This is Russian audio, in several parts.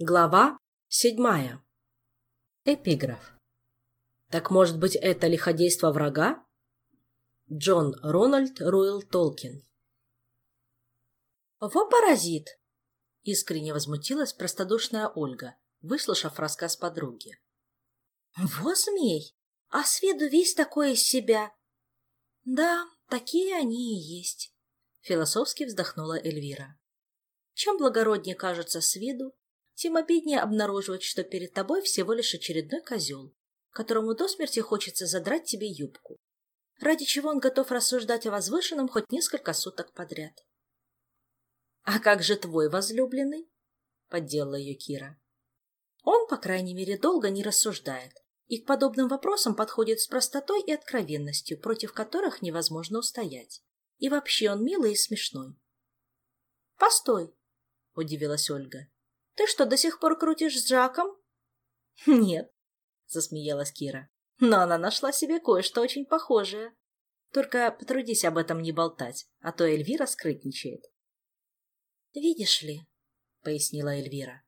Глава седьмая. Эпиграф. Так может быть, это лиходейство врага? Джон Рональд Руэлл Толкин. «Во паразит!» — искренне возмутилась простодушная Ольга, выслушав рассказ подруги. «Во змей! А с виду весь такой из себя!» «Да, такие они и есть», — философски вздохнула Эльвира. «Чем благороднее кажется с виду, тем обиднее обнаруживать, что перед тобой всего лишь очередной козел, которому до смерти хочется задрать тебе юбку, ради чего он готов рассуждать о возвышенном хоть несколько суток подряд. — А как же твой возлюбленный? — подделала ее Кира. Он, по крайней мере, долго не рассуждает и к подобным вопросам подходит с простотой и откровенностью, против которых невозможно устоять. И вообще он милый и смешной. — Постой, — удивилась Ольга. Ты что, до сих пор крутишь с Жаком? Нет, засмеялась Кира. Но она нашла себе кое-что очень похожее. Только потрудись об этом не болтать, а то Эльвира скрытничает. Видишь ли, пояснила Эльвира,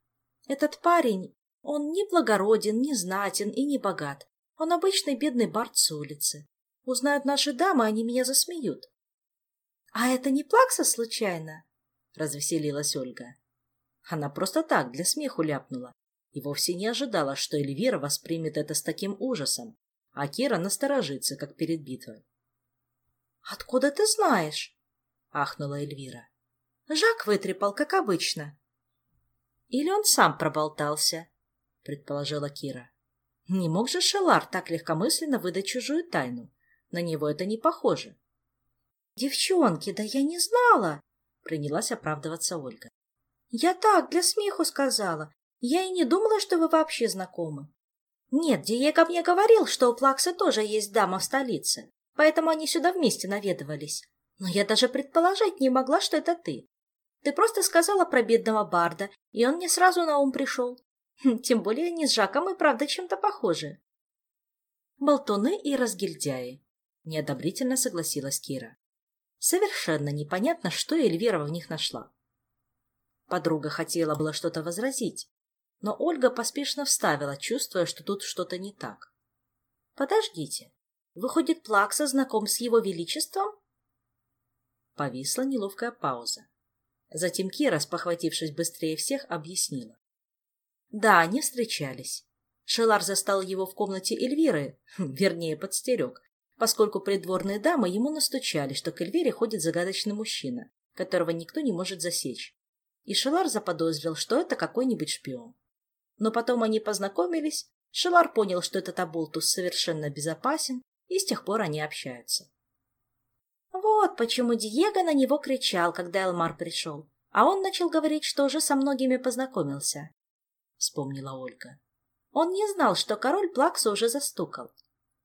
этот парень, он не благороден, не знатен и не богат. Он обычный бедный бард с улицы. Узнают наши дамы, они меня засмеют. — А это не Плакса случайно? — развеселилась Ольга. Она просто так, для смеху ляпнула, и вовсе не ожидала, что Эльвира воспримет это с таким ужасом, а Кира насторожится, как перед битвой. — Откуда ты знаешь? — ахнула Эльвира. — Жак вытрепал, как обычно. — Или он сам проболтался, — предположила Кира. — Не мог же Шелар так легкомысленно выдать чужую тайну. На него это не похоже. — Девчонки, да я не знала! — принялась оправдываться Ольга. Я так, для смеху сказала. Я и не думала, что вы вообще знакомы. Нет, Диего мне говорил, что у Плаксы тоже есть дама в столице, поэтому они сюда вместе наведывались. Но я даже предположить не могла, что это ты. Ты просто сказала про бедного Барда, и он мне сразу на ум пришел. Хм, тем более они с Жаком и правда чем-то похожи. Болтуны и разгильдяи. Неодобрительно согласилась Кира. Совершенно непонятно, что Эльвира в них нашла. Подруга хотела было что-то возразить, но Ольга поспешно вставила, чувствуя, что тут что-то не так. — Подождите, выходит, Плакса знаком с его величеством? Повисла неловкая пауза. Затем Кира, спохватившись быстрее всех, объяснила. Да, они встречались. Шелар застал его в комнате Эльвиры, вернее, подстерег, поскольку придворные дамы ему настучали, что к Эльвире ходит загадочный мужчина, которого никто не может засечь и Шелар заподозрил, что это какой-нибудь шпион. Но потом они познакомились, Шелар понял, что этот оболтус совершенно безопасен, и с тех пор они общаются. Вот почему Диего на него кричал, когда Элмар пришел, а он начал говорить, что уже со многими познакомился, — вспомнила Ольга. Он не знал, что король Плакса уже застукал.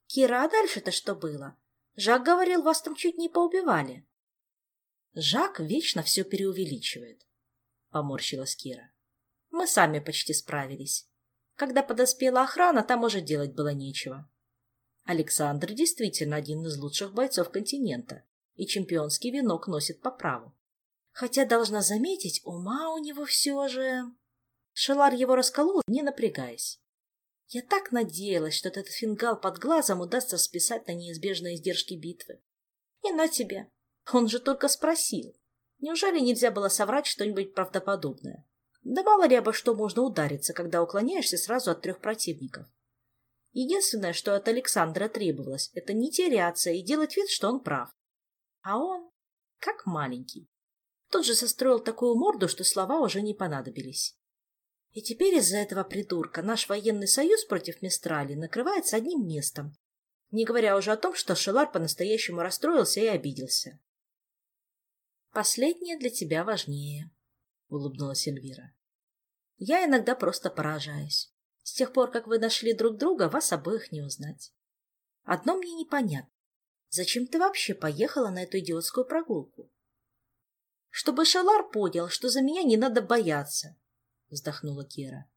Кира, а дальше-то что было? Жак говорил, вас там чуть не поубивали. Жак вечно все преувеличивает поморщилась Кира. Мы сами почти справились. Когда подоспела охрана, там уже делать было нечего. Александр действительно один из лучших бойцов континента, и чемпионский венок носит по праву. Хотя, должна заметить, ума у него все же... Шелар его расколол, не напрягаясь. Я так надеялась, что этот фингал под глазом удастся списать на неизбежные издержки битвы. И на тебе. Он же только спросил. Неужели нельзя было соврать что-нибудь правдоподобное? Да мало ли обо что можно удариться, когда уклоняешься сразу от трех противников. Единственное, что от Александра требовалось, это не теряться и делать вид, что он прав. А он как маленький. Тот же состроил такую морду, что слова уже не понадобились. И теперь из-за этого придурка наш военный союз против Мистрали накрывается одним местом, не говоря уже о том, что Шелар по-настоящему расстроился и обиделся. Последнее для тебя важнее, — улыбнулась Эльвира. Я иногда просто поражаюсь. С тех пор, как вы нашли друг друга, вас обоих не узнать. Одно мне непонятно. Зачем ты вообще поехала на эту идиотскую прогулку? Чтобы Шалар понял, что за меня не надо бояться, — вздохнула Кира.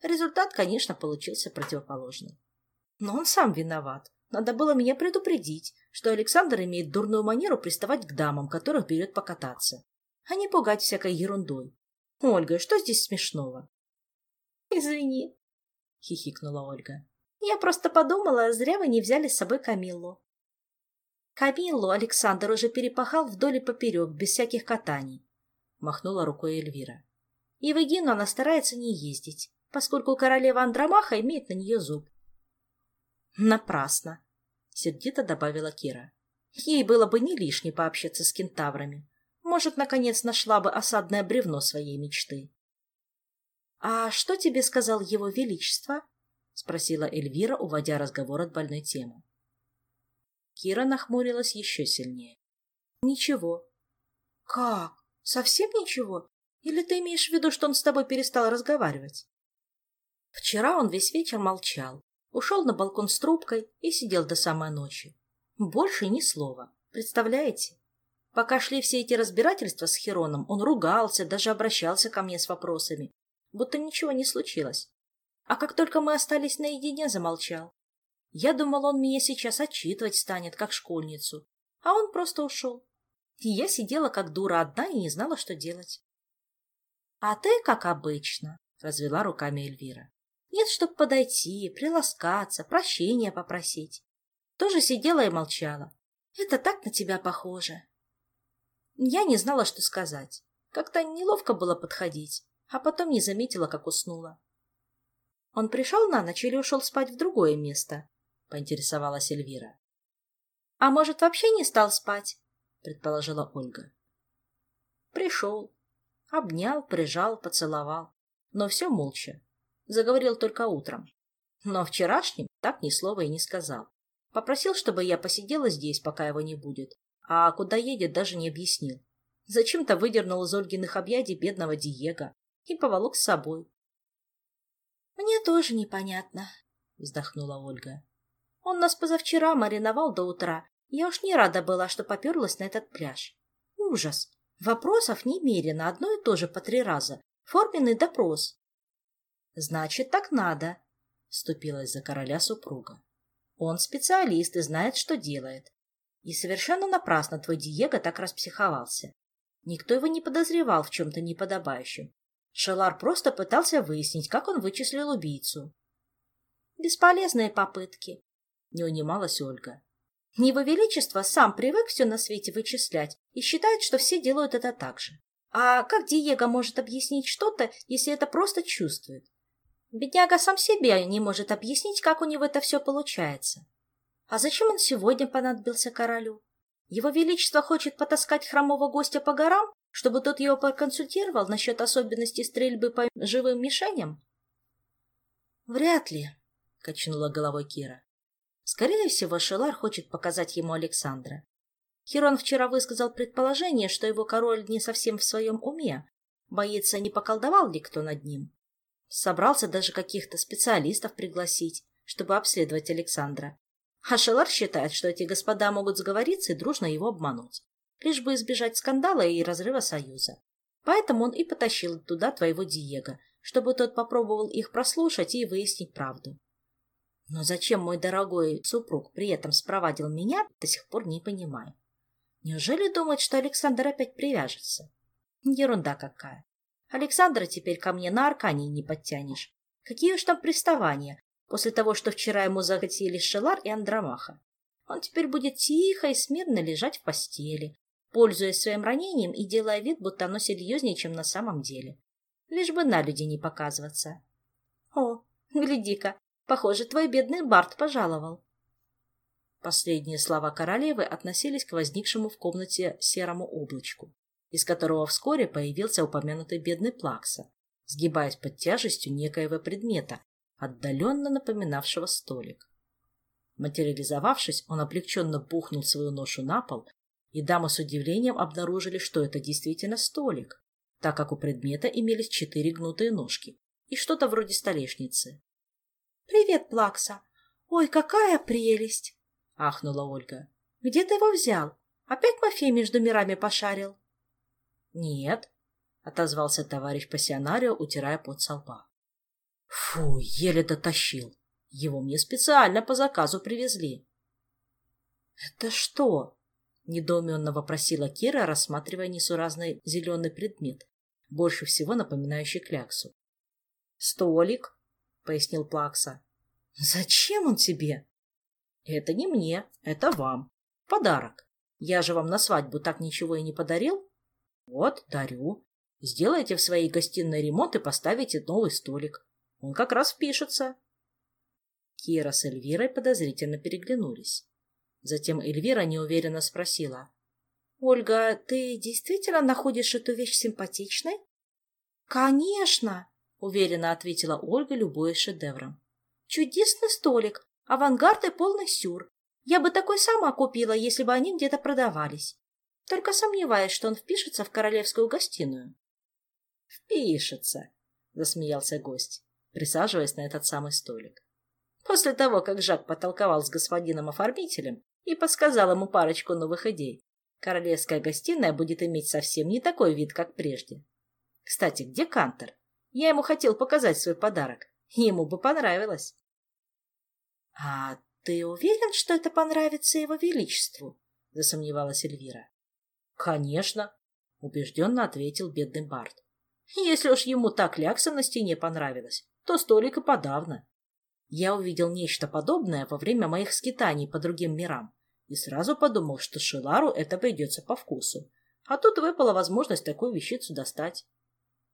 Результат, конечно, получился противоположный. Но он сам виноват. Надо было меня предупредить, что Александр имеет дурную манеру приставать к дамам, которых берет покататься, а не пугать всякой ерундой. Ольга, что здесь смешного? Извини, хихикнула Ольга. Я просто подумала, зря вы не взяли с собой Камиллу. Камиллу Александр уже перепахал вдоль и поперек, без всяких катаний, махнула рукой Эльвира. И в Эгину она старается не ездить, поскольку королева Андромаха имеет на нее зуб. Напрасно, сердито добавила Кира. Ей было бы не лишне пообщаться с кентаврами. Может, наконец нашла бы осадное бревно своей мечты. — А что тебе сказал его величество? — спросила Эльвира, уводя разговор от больной темы. Кира нахмурилась еще сильнее. — Ничего. — Как? Совсем ничего? Или ты имеешь в виду, что он с тобой перестал разговаривать? Вчера он весь вечер молчал, ушел на балкон с трубкой и сидел до самой ночи. Больше ни слова. Представляете? Пока шли все эти разбирательства с Хероном, он ругался, даже обращался ко мне с вопросами, будто ничего не случилось. А как только мы остались наедине, замолчал. Я думал, он меня сейчас отчитывать станет, как школьницу. А он просто ушел. И я сидела как дура одна и не знала, что делать. — А ты, как обычно, — развела руками Эльвира. — Нет, чтоб подойти, приласкаться, прощения попросить. Тоже сидела и молчала. Это так на тебя похоже. Я не знала, что сказать. Как-то неловко было подходить, а потом не заметила, как уснула. Он пришел на ночь или ушел спать в другое место? Поинтересовалась Эльвира. А может, вообще не стал спать? Предположила Ольга. Пришел. Обнял, прижал, поцеловал. Но все молча. Заговорил только утром. Но вчерашним так ни слова и не сказал. Попросил, чтобы я посидела здесь, пока его не будет. А куда едет, даже не объяснил. Зачем-то выдернул из Ольгиных объятий бедного Диего и поволок с собой. — Мне тоже непонятно, — вздохнула Ольга. — Он нас позавчера мариновал до утра. Я уж не рада была, что поперлась на этот пляж. Ужас! Вопросов немерено, одно и то же по три раза. Форменный допрос. — Значит, так надо, — вступилась за короля супруга. Он специалист и знает, что делает. И совершенно напрасно твой Диего так распсиховался. Никто его не подозревал в чем-то неподобающем. Шелар просто пытался выяснить, как он вычислил убийцу. Бесполезные попытки, не унималась Ольга. Его Величество сам привык все на свете вычислять и считает, что все делают это так же. А как Диего может объяснить что-то, если это просто чувствует? Бедняга сам себе не может объяснить, как у него это все получается. А зачем он сегодня понадобился королю? Его Величество хочет потаскать хромого гостя по горам, чтобы тот его проконсультировал насчет особенностей стрельбы по живым мишеням? Вряд ли, — качнула головой Кира. Скорее всего, Шелар хочет показать ему Александра. Хирон вчера высказал предположение, что его король не совсем в своем уме, боится, не поколдовал ли кто над ним. Собрался даже каких-то специалистов пригласить, чтобы обследовать Александра. А Шелар считает, что эти господа могут сговориться и дружно его обмануть, лишь бы избежать скандала и разрыва союза. Поэтому он и потащил туда твоего Диего, чтобы тот попробовал их прослушать и выяснить правду. Но зачем мой дорогой супруг при этом спровадил меня, до сих пор не понимаю. Неужели думает, что Александр опять привяжется? Ерунда какая. Александра теперь ко мне на Аркании не подтянешь. Какие уж там приставания, после того, что вчера ему захотели Шелар и Андромаха. Он теперь будет тихо и смирно лежать в постели, пользуясь своим ранением и делая вид, будто оно серьезнее, чем на самом деле. Лишь бы на люди не показываться. О, гляди-ка, похоже, твой бедный Барт пожаловал. Последние слова королевы относились к возникшему в комнате серому облачку из которого вскоре появился упомянутый бедный Плакса, сгибаясь под тяжестью некоего предмета, отдаленно напоминавшего столик. Материализовавшись, он облегченно бухнул свою ношу на пол, и дамы с удивлением обнаружили, что это действительно столик, так как у предмета имелись четыре гнутые ножки и что-то вроде столешницы. — Привет, Плакса! Ой, какая прелесть! — ахнула Ольга. — Где ты его взял? Опять Мафей между мирами пошарил? «Нет», — отозвался товарищ пассионарио, утирая пот со лба. «Фу, еле дотащил. Его мне специально по заказу привезли». «Это что?» — недоуменно вопросила Кира, рассматривая несуразный зеленый предмет, больше всего напоминающий кляксу. «Столик», — пояснил Плакса. «Зачем он тебе?» «Это не мне, это вам. Подарок. Я же вам на свадьбу так ничего и не подарил. Вот, дарю. Сделайте в своей гостиной ремонт и поставите новый столик. Он как раз впишется». Кира с Эльвирой подозрительно переглянулись. Затем Эльвира неуверенно спросила. «Ольга, ты действительно находишь эту вещь симпатичной?» «Конечно!» — уверенно ответила Ольга, любуясь шедевром. «Чудесный столик, авангард и полный сюр. Я бы такой сама купила, если бы они где-то продавались. Только сомневаюсь, что он впишется в королевскую гостиную». «Впишется!» — засмеялся гость, присаживаясь на этот самый столик. После того, как Жак потолковал с господином оформителем и подсказал ему парочку новых идей, королевская гостиная будет иметь совсем не такой вид, как прежде. Кстати, где Кантер? Я ему хотел показать свой подарок. Ему бы понравилось. — А ты уверен, что это понравится его величеству? — засомневалась Эльвира. — Конечно, — убежденно ответил бедный Барт. — Если уж ему так лякса на стене понравилось, то столик и подавно. Я увидел нечто подобное во время моих скитаний по другим мирам и сразу подумал, что Шилару это придется по вкусу. А тут выпала возможность такую вещицу достать.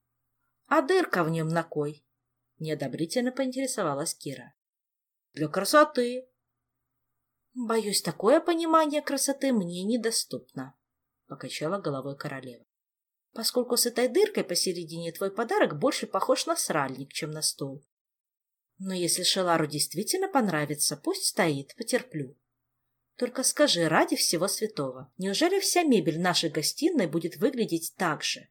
— А дырка в нем на кой? — неодобрительно поинтересовалась Кира. — Для красоты. — Боюсь, такое понимание красоты мне недоступно, — покачала головой королева. — Поскольку с этой дыркой посередине твой подарок больше похож на сральник, чем на стол. Но если Шелару действительно понравится, пусть стоит, потерплю. Только скажи, ради всего святого, неужели вся мебель нашей гостиной будет выглядеть так же?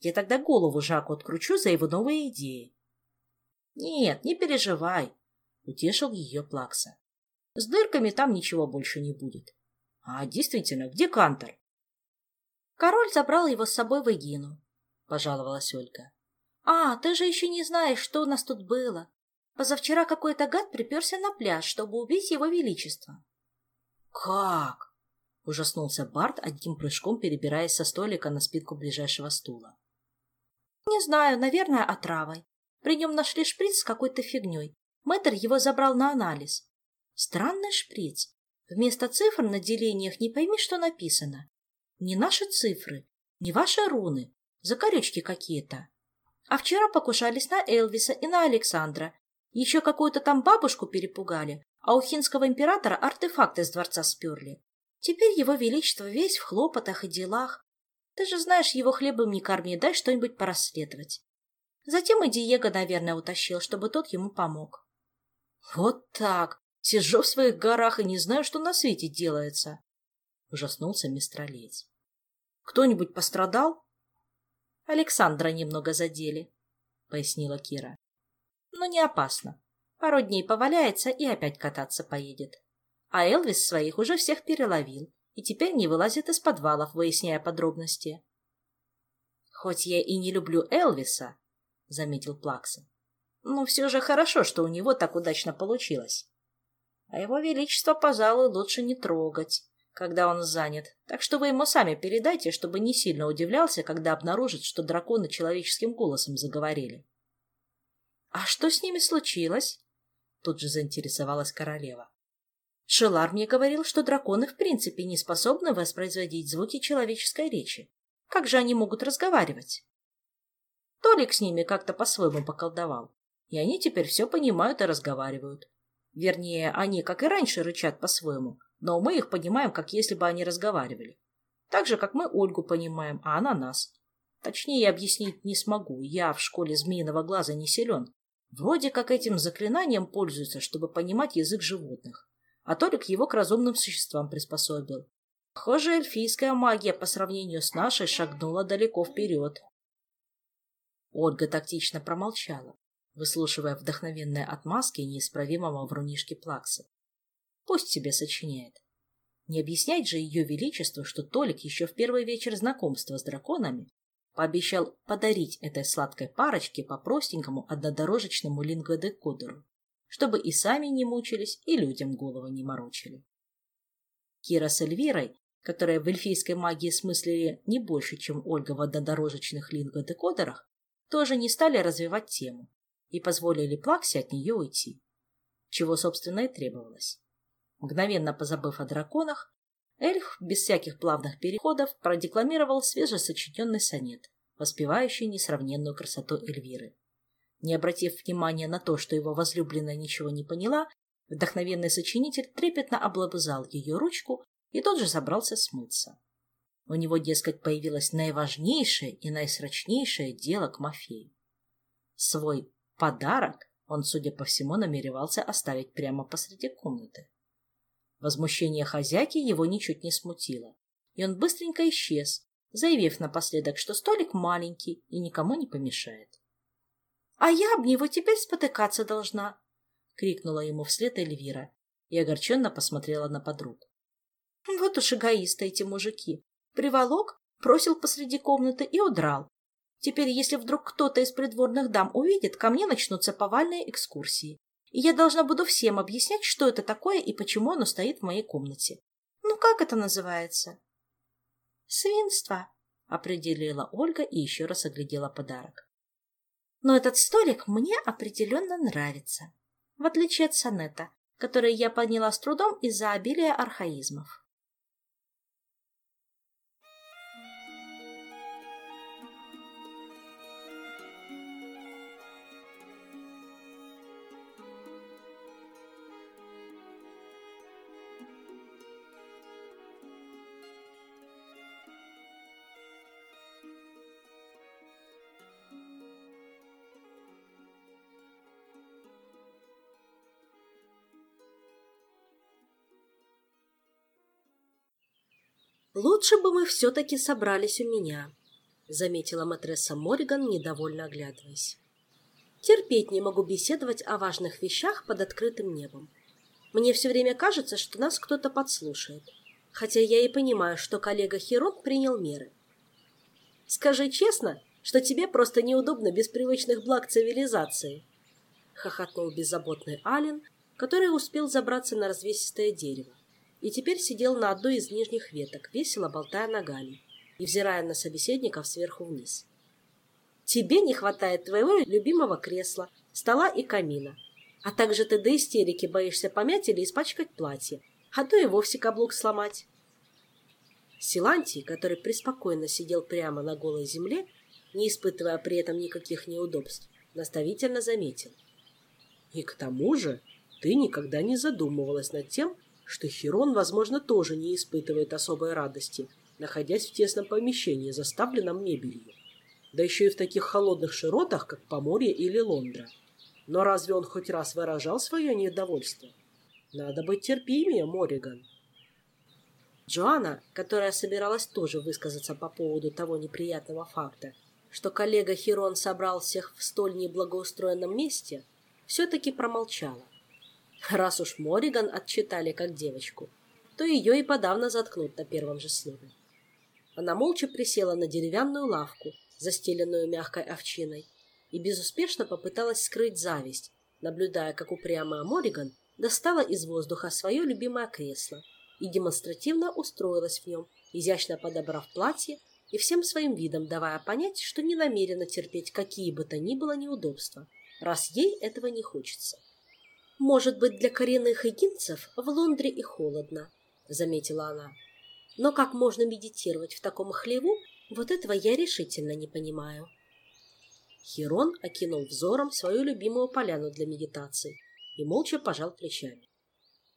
Я тогда голову Жаку откручу за его новые идеи. Нет, не переживай, утешил ее Плакса. С дырками там ничего больше не будет. А действительно, где Кантор? Король забрал его с собой в Эгину, пожаловалась Ольга. А, ты же еще не знаешь, что у нас тут было. Позавчера какой-то гад приперся на пляж, чтобы убить его величество. «Как?» — ужаснулся Барт, одним прыжком перебираясь со столика на спинку ближайшего стула. «Не знаю, наверное, отравой. При нем нашли шприц с какой-то фигней. Мэтр его забрал на анализ. Странный шприц. Вместо цифр на делениях не пойми, что написано. Не наши цифры, не ваши руны, закорючки какие-то. А вчера покушались на Элвиса и на Александра. Еще какую-то там бабушку перепугали, а у хинского императора артефакты из дворца сперли. Теперь его величество весь в хлопотах и делах. Ты же знаешь, его хлебом не корми, дай что-нибудь порасследовать. Затем и Диего, наверное, утащил, чтобы тот ему помог. Вот так. Сижу в своих горах и не знаю, что на свете делается. Ужаснулся мистер Олец. Кто-нибудь пострадал? Александра немного задели, пояснила Кира. Но не опасно. Пару дней поваляется и опять кататься поедет. А Элвис своих уже всех переловил и теперь не вылазит из подвалов, выясняя подробности. «Хоть я и не люблю Элвиса», — заметил Плакса, «но все же хорошо, что у него так удачно получилось. А его величество, пожалуй, лучше не трогать, когда он занят, так что вы ему сами передайте, чтобы не сильно удивлялся, когда обнаружит, что драконы человеческим голосом заговорили». «А что с ними случилось?» Тут же заинтересовалась королева. Шелар мне говорил, что драконы в принципе не способны воспроизводить звуки человеческой речи. Как же они могут разговаривать? Толик с ними как-то по-своему поколдовал, и они теперь все понимают и разговаривают. Вернее, они, как и раньше, рычат по-своему, но мы их понимаем, как если бы они разговаривали. Так же, как мы Ольгу понимаем, а она нас. Точнее объяснить не смогу, я в школе змеиного глаза не силен, Вроде как этим заклинанием пользуется, чтобы понимать язык животных. А Толик его к разумным существам приспособил. Похоже, эльфийская магия по сравнению с нашей шагнула далеко вперед. Ольга тактично промолчала, выслушивая вдохновенные отмазки неисправимого врунишки Плакса. Пусть себе сочиняет. Не объяснять же ее величеству, что Толик еще в первый вечер знакомства с драконами Пообещал подарить этой сладкой парочке по простенькому однодорожечному лингодекодеру, чтобы и сами не мучились, и людям голову не морочили. Кира с Эльвирой, которые в эльфийской магии смыслили не больше, чем Ольга в однодорожечных лингодекодерах, тоже не стали развивать тему и позволили Плаксе от нее уйти, чего, собственно, и требовалось. Мгновенно позабыв о драконах, Эльф без всяких плавных переходов продекламировал свежесочиненный сонет, воспевающий несравненную красоту Эльвиры. Не обратив внимания на то, что его возлюбленная ничего не поняла, вдохновенный сочинитель трепетно облобызал ее ручку и тот же собрался смыться. У него, дескать, появилось наиважнейшее и наисрочнейшее дело к Мафею. Свой подарок он, судя по всему, намеревался оставить прямо посреди комнаты. Возмущение хозяйки его ничуть не смутило, и он быстренько исчез, заявив напоследок, что столик маленький и никому не помешает. — А я об него теперь спотыкаться должна! — крикнула ему вслед Эльвира и огорченно посмотрела на подруг. — Вот уж эгоисты эти мужики! Приволок, бросил посреди комнаты и удрал. Теперь, если вдруг кто-то из придворных дам увидит, ко мне начнутся повальные экскурсии и я должна буду всем объяснять, что это такое и почему оно стоит в моей комнате. Ну, как это называется? Свинство, определила Ольга и еще раз оглядела подарок. Но этот столик мне определенно нравится, в отличие от сонета, который я подняла с трудом из-за обилия архаизмов. «Лучше бы мы все-таки собрались у меня», — заметила матресса Мориган, недовольно оглядываясь. «Терпеть не могу беседовать о важных вещах под открытым небом. Мне все время кажется, что нас кто-то подслушает, хотя я и понимаю, что коллега Хирот принял меры. Скажи честно, что тебе просто неудобно без привычных благ цивилизации», — хохотнул беззаботный Ален, который успел забраться на развесистое дерево и теперь сидел на одной из нижних веток, весело болтая ногами и взирая на собеседников сверху вниз. «Тебе не хватает твоего любимого кресла, стола и камина, а также ты до истерики боишься помять или испачкать платье, а то и вовсе каблук сломать». Силантий, который преспокойно сидел прямо на голой земле, не испытывая при этом никаких неудобств, наставительно заметил. «И к тому же ты никогда не задумывалась над тем, что Хирон, возможно, тоже не испытывает особой радости, находясь в тесном помещении, заставленном мебелью. Да еще и в таких холодных широтах, как Поморье или Лондра. Но разве он хоть раз выражал свое недовольство? Надо быть терпимее, Мориган. Джоанна, которая собиралась тоже высказаться по поводу того неприятного факта, что коллега Хирон собрал всех в столь неблагоустроенном месте, все-таки промолчала. Раз уж Мориган отчитали как девочку, то ее и подавно заткнут на первом же слове. Она молча присела на деревянную лавку, застеленную мягкой овчиной, и безуспешно попыталась скрыть зависть, наблюдая, как упрямая Мориган достала из воздуха свое любимое кресло и демонстративно устроилась в нем, изящно подобрав платье и всем своим видом давая понять, что не намерена терпеть какие бы то ни было неудобства, раз ей этого не хочется. «Может быть, для коренных эгинцев в Лондре и холодно», — заметила она. «Но как можно медитировать в таком хлеву, вот этого я решительно не понимаю». Хирон окинул взором свою любимую поляну для медитации и молча пожал плечами.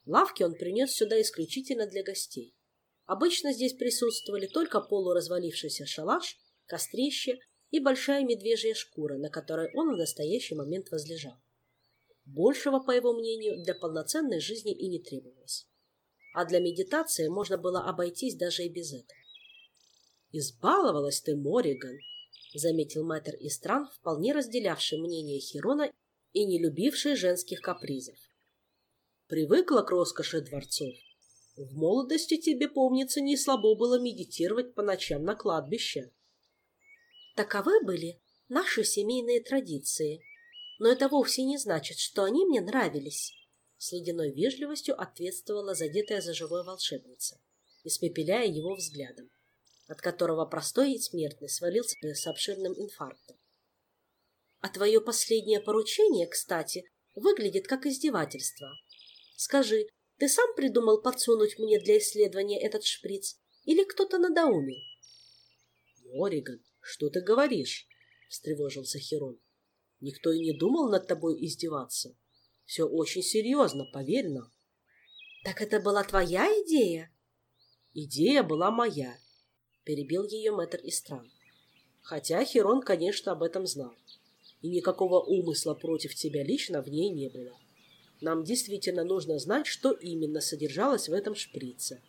Лавки он принес сюда исключительно для гостей. Обычно здесь присутствовали только полуразвалившийся шалаш, кострище и большая медвежья шкура, на которой он в настоящий момент возлежал. Большего, по его мнению, для полноценной жизни и не требовалось. А для медитации можно было обойтись даже и без этого. «Избаловалась ты, Мориган!» — заметил мэтр из стран, вполне разделявший мнение Хирона и не любивший женских капризов. «Привыкла к роскоши дворцов. В молодости тебе, помнится, не слабо было медитировать по ночам на кладбище». Таковы были наши семейные традиции, но это вовсе не значит, что они мне нравились. С ледяной вежливостью ответствовала задетая за живой волшебница, испепеляя его взглядом, от которого простой и смертный свалился с обширным инфарктом. А твое последнее поручение, кстати, выглядит как издевательство. Скажи, ты сам придумал подсунуть мне для исследования этот шприц или кто-то надоумил? Мориган, что ты говоришь? встревожился Херон. Никто и не думал над тобой издеваться. Все очень серьезно, поверь нам. Так это была твоя идея? Идея была моя, перебил ее мэтр Истран. Хотя Херон, конечно, об этом знал. И никакого умысла против тебя лично в ней не было. Нам действительно нужно знать, что именно содержалось в этом шприце.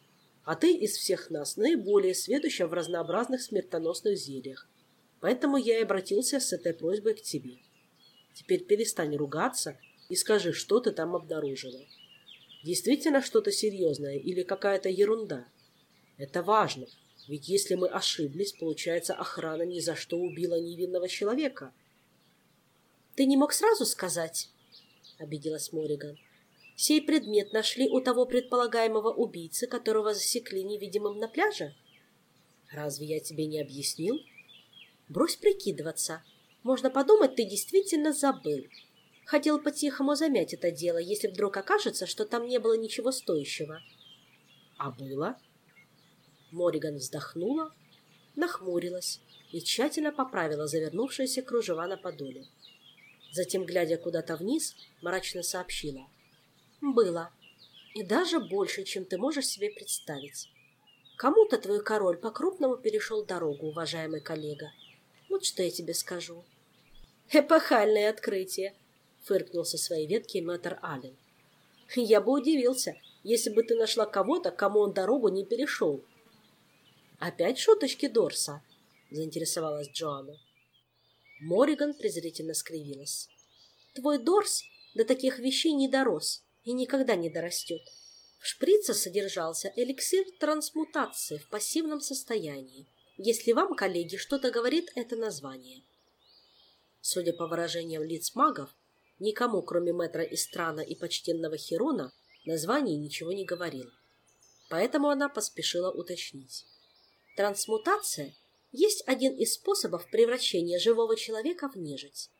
А ты из всех нас наиболее сведуща в разнообразных смертоносных зельях. Поэтому я и обратился с этой просьбой к тебе. Теперь перестань ругаться и скажи, что ты там обнаружила. Действительно что-то серьезное или какая-то ерунда? Это важно, ведь если мы ошиблись, получается, охрана ни за что убила невинного человека. Ты не мог сразу сказать? — обиделась Мориган. «Сей предмет нашли у того предполагаемого убийцы, которого засекли невидимым на пляже?» «Разве я тебе не объяснил?» «Брось прикидываться. Можно подумать, ты действительно забыл. Хотел по-тихому замять это дело, если вдруг окажется, что там не было ничего стоящего». «А было?» Мориган вздохнула, нахмурилась и тщательно поправила завернувшиеся кружева на подоле. Затем, глядя куда-то вниз, мрачно сообщила. «Было. И даже больше, чем ты можешь себе представить. Кому-то твой король по-крупному перешел дорогу, уважаемый коллега. Вот что я тебе скажу». «Эпохальное открытие!» — фыркнул со своей ветки мэтр Аллен. «Я бы удивился, если бы ты нашла кого-то, кому он дорогу не перешел». «Опять шуточки Дорса?» — заинтересовалась Джоанна. Мориган презрительно скривилась. «Твой Дорс до таких вещей не дорос и никогда не дорастет. В шприце содержался эликсир трансмутации в пассивном состоянии, если вам, коллеги, что-то говорит это название». Судя по выражениям лиц магов, никому, кроме мэтра Истрана и почтенного Херона, название ничего не говорил. Поэтому она поспешила уточнить. Трансмутация есть один из способов превращения живого человека в нежить.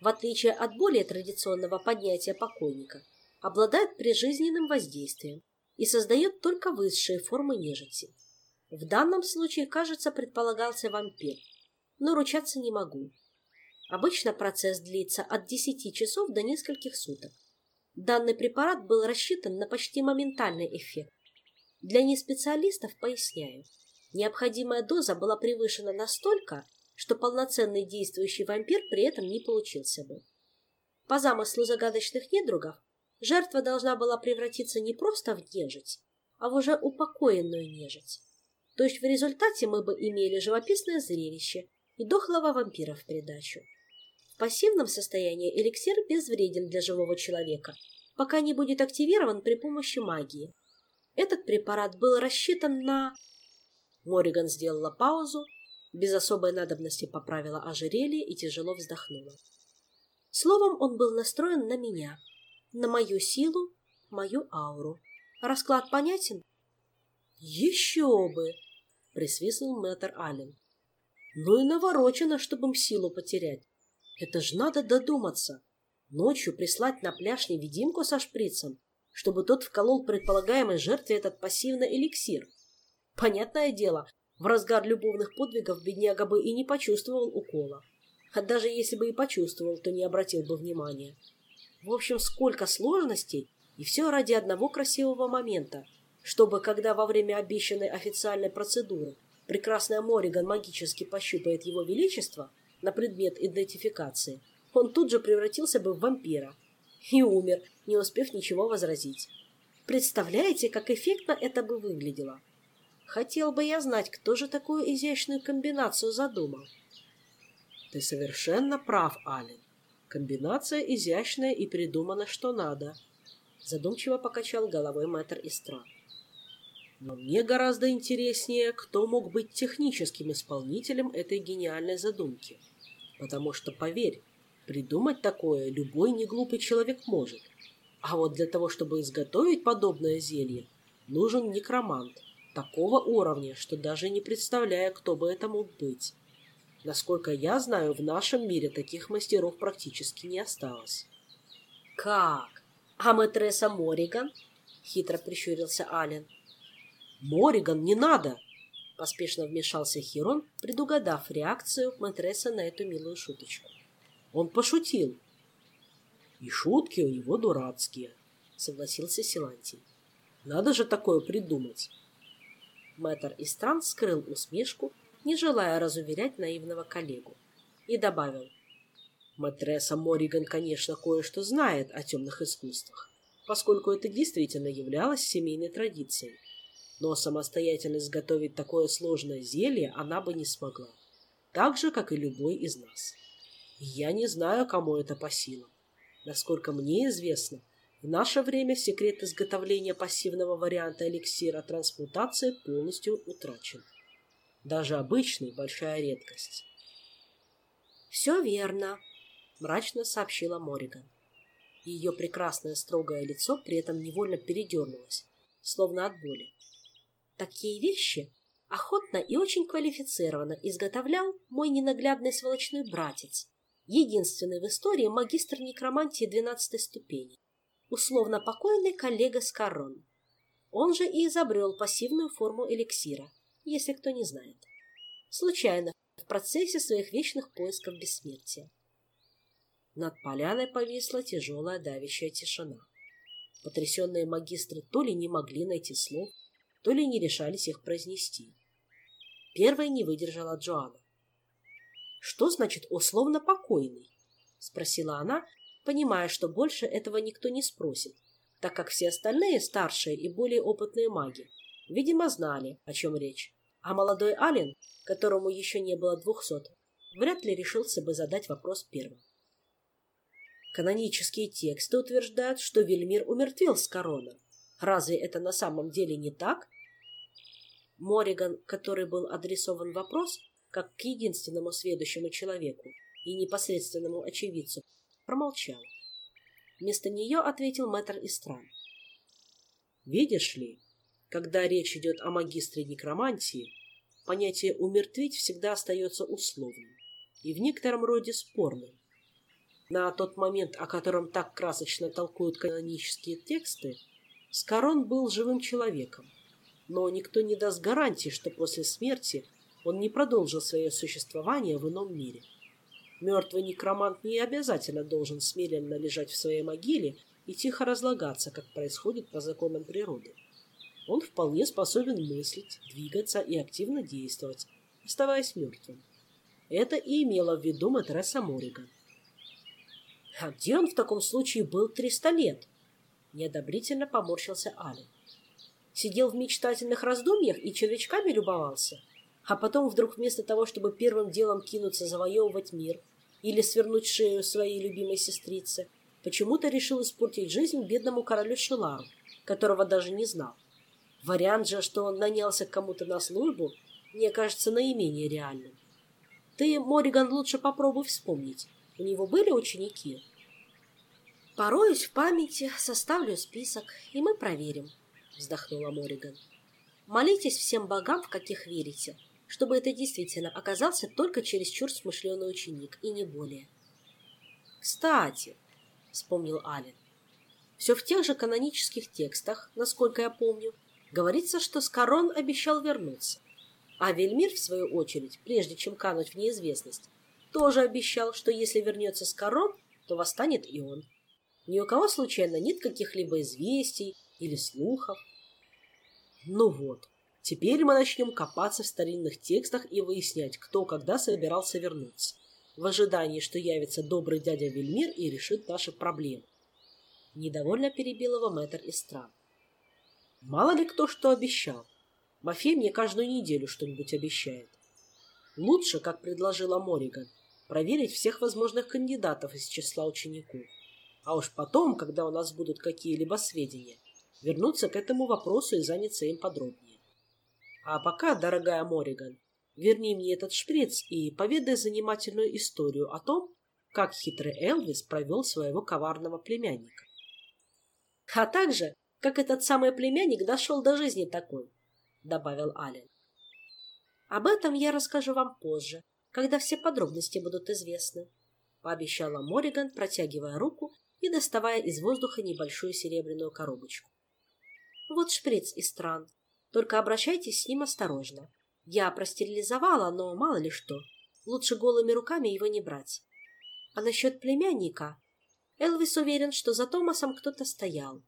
В отличие от более традиционного поднятия покойника, обладает прижизненным воздействием и создает только высшие формы нежити. В данном случае, кажется, предполагался вампир, но ручаться не могу. Обычно процесс длится от 10 часов до нескольких суток. Данный препарат был рассчитан на почти моментальный эффект. Для неспециалистов поясняю. Необходимая доза была превышена настолько, что полноценный действующий вампир при этом не получился бы. По замыслу загадочных недругов, жертва должна была превратиться не просто в нежить, а в уже упокоенную нежить. То есть в результате мы бы имели живописное зрелище и дохлого вампира в придачу. В пассивном состоянии эликсир безвреден для живого человека, пока не будет активирован при помощи магии. Этот препарат был рассчитан на Мориган сделала паузу, без особой надобности поправила ожерелье и тяжело вздохнула. Словом, он был настроен на меня, на мою силу, мою ауру. Расклад понятен? Еще бы! Присвистнул мэтр Аллен. Ну и наворочено, чтобы им силу потерять. Это ж надо додуматься. Ночью прислать на пляж невидимку со шприцем, чтобы тот вколол предполагаемой жертве этот пассивный эликсир. Понятное дело, в разгар любовных подвигов бедняга бы и не почувствовал укола. А даже если бы и почувствовал, то не обратил бы внимания. В общем, сколько сложностей, и все ради одного красивого момента, чтобы, когда во время обещанной официальной процедуры прекрасная Мориган магически пощупает его величество на предмет идентификации, он тут же превратился бы в вампира и умер, не успев ничего возразить. Представляете, как эффектно это бы выглядело? Хотел бы я знать, кто же такую изящную комбинацию задумал. Ты совершенно прав, Ален. Комбинация изящная и придумана что надо. Задумчиво покачал головой мэтр Истра. Но мне гораздо интереснее, кто мог быть техническим исполнителем этой гениальной задумки. Потому что, поверь, придумать такое любой неглупый человек может. А вот для того, чтобы изготовить подобное зелье, нужен некромант – такого уровня, что даже не представляю, кто бы это мог быть. Насколько я знаю, в нашем мире таких мастеров практически не осталось. Как? А мэтресса Мориган? Хитро прищурился Ален. Мориган, не надо! Поспешно вмешался Хирон, предугадав реакцию мэтресса на эту милую шуточку. Он пошутил. И шутки у него дурацкие, согласился Силантий. Надо же такое придумать. Мэтр Истран скрыл усмешку, не желая разуверять наивного коллегу, и добавил. Матресса Мориган, конечно, кое-что знает о темных искусствах, поскольку это действительно являлось семейной традицией. Но самостоятельно изготовить такое сложное зелье она бы не смогла, так же, как и любой из нас. я не знаю, кому это по силам. Насколько мне известно, в наше время секрет изготовления пассивного варианта эликсира трансмутации полностью утрачен. Даже обычный – большая редкость. «Все верно», – мрачно сообщила Мориган. Ее прекрасное строгое лицо при этом невольно передернулось, словно от боли. Такие вещи охотно и очень квалифицированно изготовлял мой ненаглядный сволочной братец, единственный в истории магистр некромантии двенадцатой ступени условно покойный коллега Скарон. Он же и изобрел пассивную форму эликсира, если кто не знает. Случайно, в процессе своих вечных поисков бессмертия. Над поляной повисла тяжелая давящая тишина. Потрясенные магистры то ли не могли найти слов, то ли не решались их произнести. Первой не выдержала Джоанна. «Что значит «условно покойный»?» — спросила она, понимая, что больше этого никто не спросит, так как все остальные старшие и более опытные маги, видимо, знали, о чем речь. А молодой Ален, которому еще не было двухсот, вряд ли решился бы задать вопрос первым. Канонические тексты утверждают, что Вельмир умертвил Скорона. Разве это на самом деле не так? Мориган, который был адресован вопрос, как к единственному сведущему человеку и непосредственному очевидцу, промолчал. Вместо нее ответил мэтр Истран. «Видишь ли, когда речь идет о магистре некромантии, понятие «умертвить» всегда остается условным и в некотором роде спорным. На тот момент, о котором так красочно толкуют канонические тексты, Скорон был живым человеком, но никто не даст гарантии, что после смерти он не продолжил свое существование в ином мире. Мертвый некромант не обязательно должен смиренно лежать в своей могиле и тихо разлагаться, как происходит по законам природы. Он вполне способен мыслить, двигаться и активно действовать, оставаясь мертвым. Это и имела в виду матресса Мориган. «А где он в таком случае был триста лет?» Неодобрительно поморщился Ален. Сидел в мечтательных раздумьях и червячками любовался, а потом вдруг вместо того, чтобы первым делом кинуться завоевывать мир, или свернуть шею своей любимой сестрице, почему-то решил испортить жизнь бедному королю Шелару, которого даже не знал. Вариант же, что он нанялся кому-то на службу, мне кажется наименее реальным. Ты, Мориган, лучше попробуй вспомнить. У него были ученики? Пороюсь в памяти, составлю список, и мы проверим, вздохнула Мориган. Молитесь всем богам, в каких верите, чтобы это действительно оказался только чересчур смышленый ученик, и не более. «Кстати», — вспомнил Ален, — «все в тех же канонических текстах, насколько я помню, говорится, что Скорон обещал вернуться. А Вельмир, в свою очередь, прежде чем кануть в неизвестность, тоже обещал, что если вернется Скорон, то восстанет и он. Ни у кого случайно нет каких-либо известий или слухов. Ну вот, Теперь мы начнем копаться в старинных текстах и выяснять, кто когда собирался вернуться, в ожидании, что явится добрый дядя Вельмир и решит наши проблемы. Недовольно перебил его мэтр Истран. Мало ли кто что обещал. Мафей мне каждую неделю что-нибудь обещает. Лучше, как предложила Мориган, проверить всех возможных кандидатов из числа учеников. А уж потом, когда у нас будут какие-либо сведения, вернуться к этому вопросу и заняться им подробнее. А пока, дорогая Мориган, верни мне этот шприц и поведай занимательную историю о том, как хитрый Элвис провел своего коварного племянника. А также, как этот самый племянник дошел до жизни такой, добавил Ален. Об этом я расскажу вам позже, когда все подробности будут известны, — пообещала Мориган, протягивая руку и доставая из воздуха небольшую серебряную коробочку. Вот шприц из стран. Только обращайтесь с ним осторожно. Я простерилизовала, но мало ли что. Лучше голыми руками его не брать. А насчет племянника? Элвис уверен, что за Томасом кто-то стоял.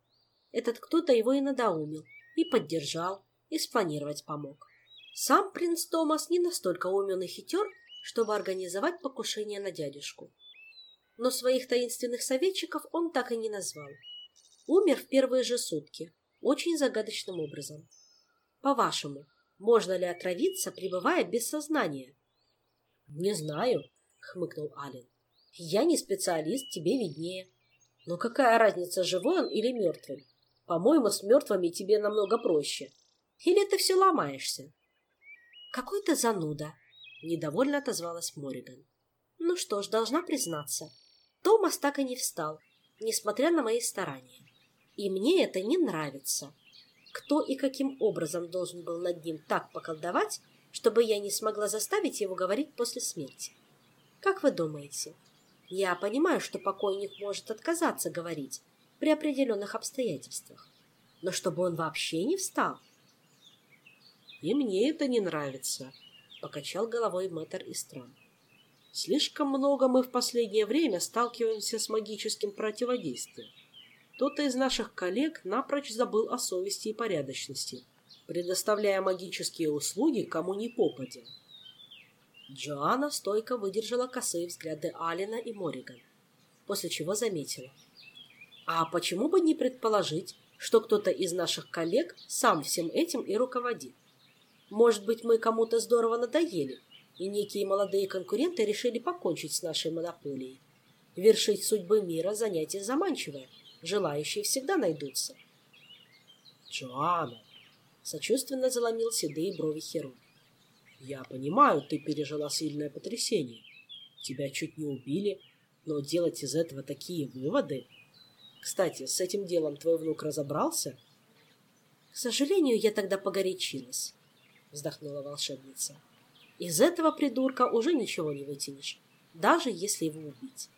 Этот кто-то его и надоумил, и поддержал, и спланировать помог. Сам принц Томас не настолько умен и хитер, чтобы организовать покушение на дядюшку. Но своих таинственных советчиков он так и не назвал. Умер в первые же сутки, очень загадочным образом. По-вашему, можно ли отравиться, пребывая без сознания? — Не знаю, — хмыкнул Ален. — Я не специалист, тебе виднее. Но какая разница, живой он или мертвый? По-моему, с мертвыми тебе намного проще. Или ты все ломаешься? — Какой то зануда, — недовольно отозвалась Мориган. — Ну что ж, должна признаться. Томас так и не встал, несмотря на мои старания. И мне это не нравится. Кто и каким образом должен был над ним так поколдовать, чтобы я не смогла заставить его говорить после смерти? Как вы думаете? Я понимаю, что покойник может отказаться говорить при определенных обстоятельствах. Но чтобы он вообще не встал? И мне это не нравится, — покачал головой мэтр Истран. Слишком много мы в последнее время сталкиваемся с магическим противодействием. Кто-то из наших коллег напрочь забыл о совести и порядочности, предоставляя магические услуги кому ни попадя. Джоанна стойко выдержала косые взгляды Алина и Мориган, после чего заметила. А почему бы не предположить, что кто-то из наших коллег сам всем этим и руководит? Может быть, мы кому-то здорово надоели, и некие молодые конкуренты решили покончить с нашей монополией. Вершить судьбы мира занятие заманчивое – Желающие всегда найдутся. Джоанна, сочувственно заломил седые брови Херу. Я понимаю, ты пережила сильное потрясение. Тебя чуть не убили, но делать из этого такие выводы... Кстати, с этим делом твой внук разобрался? К сожалению, я тогда погорячилась, вздохнула волшебница. Из этого придурка уже ничего не вытянешь, даже если его убить.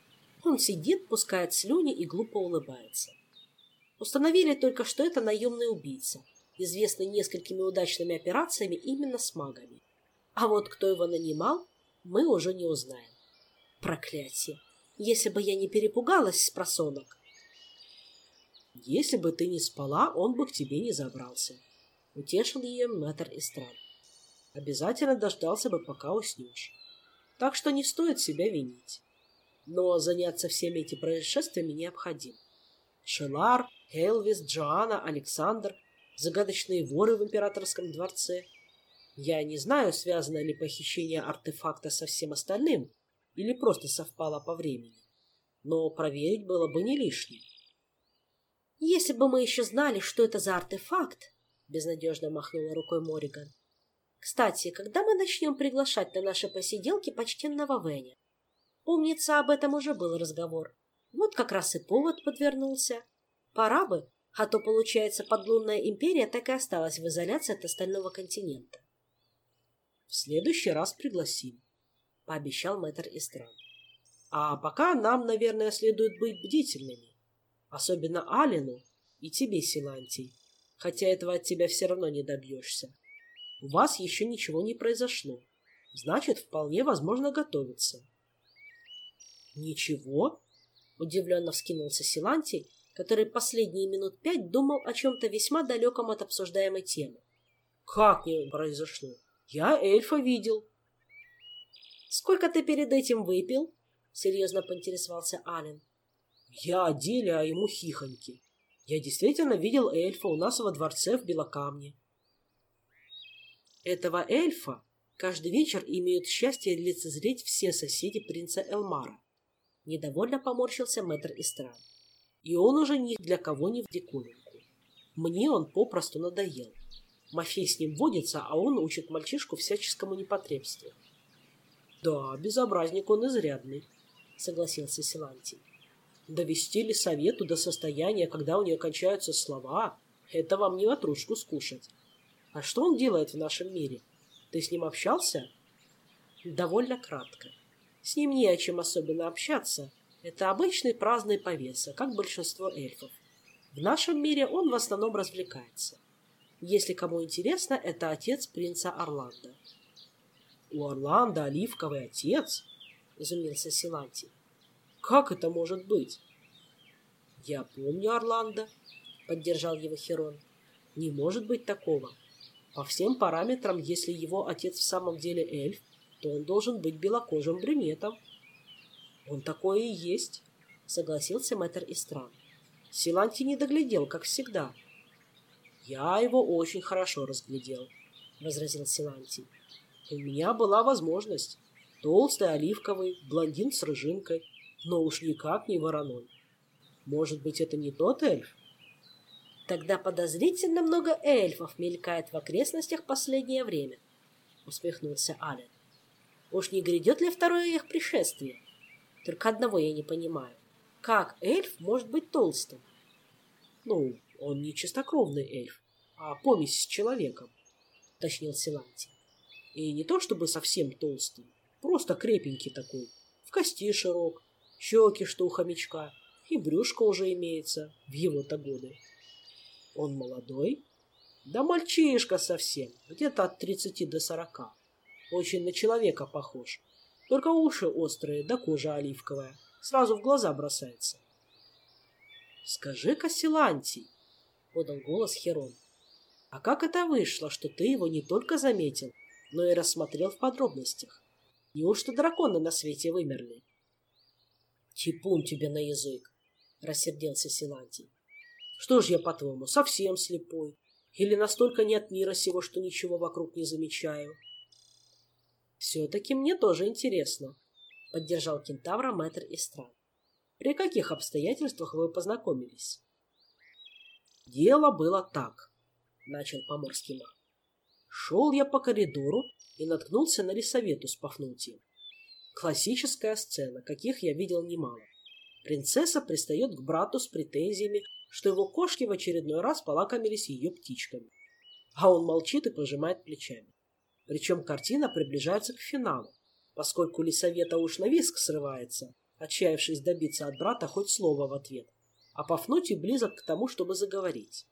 Он сидит, пускает слюни и глупо улыбается. Установили только, что это наемный убийца, известный несколькими удачными операциями именно с магами. А вот кто его нанимал, мы уже не узнаем. Проклятие! Если бы я не перепугалась с просонок. Если бы ты не спала, он бы к тебе не забрался. Утешил ее мэтр Истран. Обязательно дождался бы, пока уснешь. Так что не стоит себя винить но заняться всеми этими происшествиями необходимо. Шелар, Элвис, Джоанна, Александр, загадочные воры в императорском дворце. Я не знаю, связано ли похищение артефакта со всем остальным, или просто совпало по времени. Но проверить было бы не лишним. Если бы мы еще знали, что это за артефакт, безнадежно махнула рукой Мориган. Кстати, когда мы начнем приглашать на наши посиделки почтенного Веня? Помнится, об этом уже был разговор. Вот как раз и повод подвернулся. Пора бы, а то, получается, подлунная империя так и осталась в изоляции от остального континента. — В следующий раз пригласим, — пообещал мэтр Истран. — А пока нам, наверное, следует быть бдительными. Особенно Алину и тебе, Силантий, хотя этого от тебя все равно не добьешься. У вас еще ничего не произошло. Значит, вполне возможно готовиться. «Ничего?» — удивленно вскинулся Силантий, который последние минут пять думал о чем-то весьма далеком от обсуждаемой темы. «Как не произошло? Я эльфа видел». «Сколько ты перед этим выпил?» — серьезно поинтересовался Ален. «Я о а ему хихоньки. Я действительно видел эльфа у нас во дворце в Белокамне». Этого эльфа каждый вечер имеют счастье лицезреть все соседи принца Элмара. Недовольно поморщился мэтр Истран. И он уже ни для кого не в диковинку. Мне он попросту надоел. Мафей с ним водится, а он учит мальчишку всяческому непотребству. Да, безобразник он изрядный, согласился Силантий. Довести ли совету до состояния, когда у нее кончаются слова, это вам не ватрушку скушать. А что он делает в нашем мире? Ты с ним общался? Довольно кратко. С ним не о чем особенно общаться. Это обычный праздный повеса, как большинство эльфов. В нашем мире он в основном развлекается. Если кому интересно, это отец принца Орландо. «У Орландо оливковый отец?» — изумился Силантий. «Как это может быть?» «Я помню Орландо», — поддержал его Херон. «Не может быть такого. По всем параметрам, если его отец в самом деле эльф, то он должен быть белокожим брюнетом». «Он такое и есть», — согласился мэтр Истран. Силантий не доглядел, как всегда. «Я его очень хорошо разглядел», — возразил Силантий. «У меня была возможность. Толстый, оливковый, блондин с рыжинкой, но уж никак не вороной. Может быть, это не тот эльф? Тогда подозрительно много эльфов мелькает в окрестностях последнее время, усмехнулся Ален. Уж не грядет ли второе их пришествие? Только одного я не понимаю. Как эльф может быть толстым? Ну, он не чистокровный эльф, а помесь с человеком, уточнил Силанти. И не то чтобы совсем толстый, просто крепенький такой, в кости широк, щеки, что у хомячка, и брюшко уже имеется в его-то годы. Он молодой? Да мальчишка совсем, где-то от тридцати до сорока. Очень на человека похож. Только уши острые, да кожа оливковая. Сразу в глаза бросается. «Скажи-ка, Силантий», — подал голос Херон, — «а как это вышло, что ты его не только заметил, но и рассмотрел в подробностях? Неужто драконы на свете вымерли?» «Типун тебе на язык!» — рассердился Силантий. «Что ж я, по-твоему, совсем слепой? Или настолько не от мира сего, что ничего вокруг не замечаю?» «Все-таки мне тоже интересно», — поддержал кентавра мэтр Истран. «При каких обстоятельствах вы познакомились?» «Дело было так», — начал поморский маг. «Шел я по коридору и наткнулся на лесовету с Пафнутием. Классическая сцена, каких я видел немало. Принцесса пристает к брату с претензиями, что его кошки в очередной раз полакомились ее птичками. А он молчит и пожимает плечами. Причем картина приближается к финалу, поскольку Лисавета уж на виск срывается, отчаявшись добиться от брата хоть слова в ответ, а Пафнутий близок к тому, чтобы заговорить.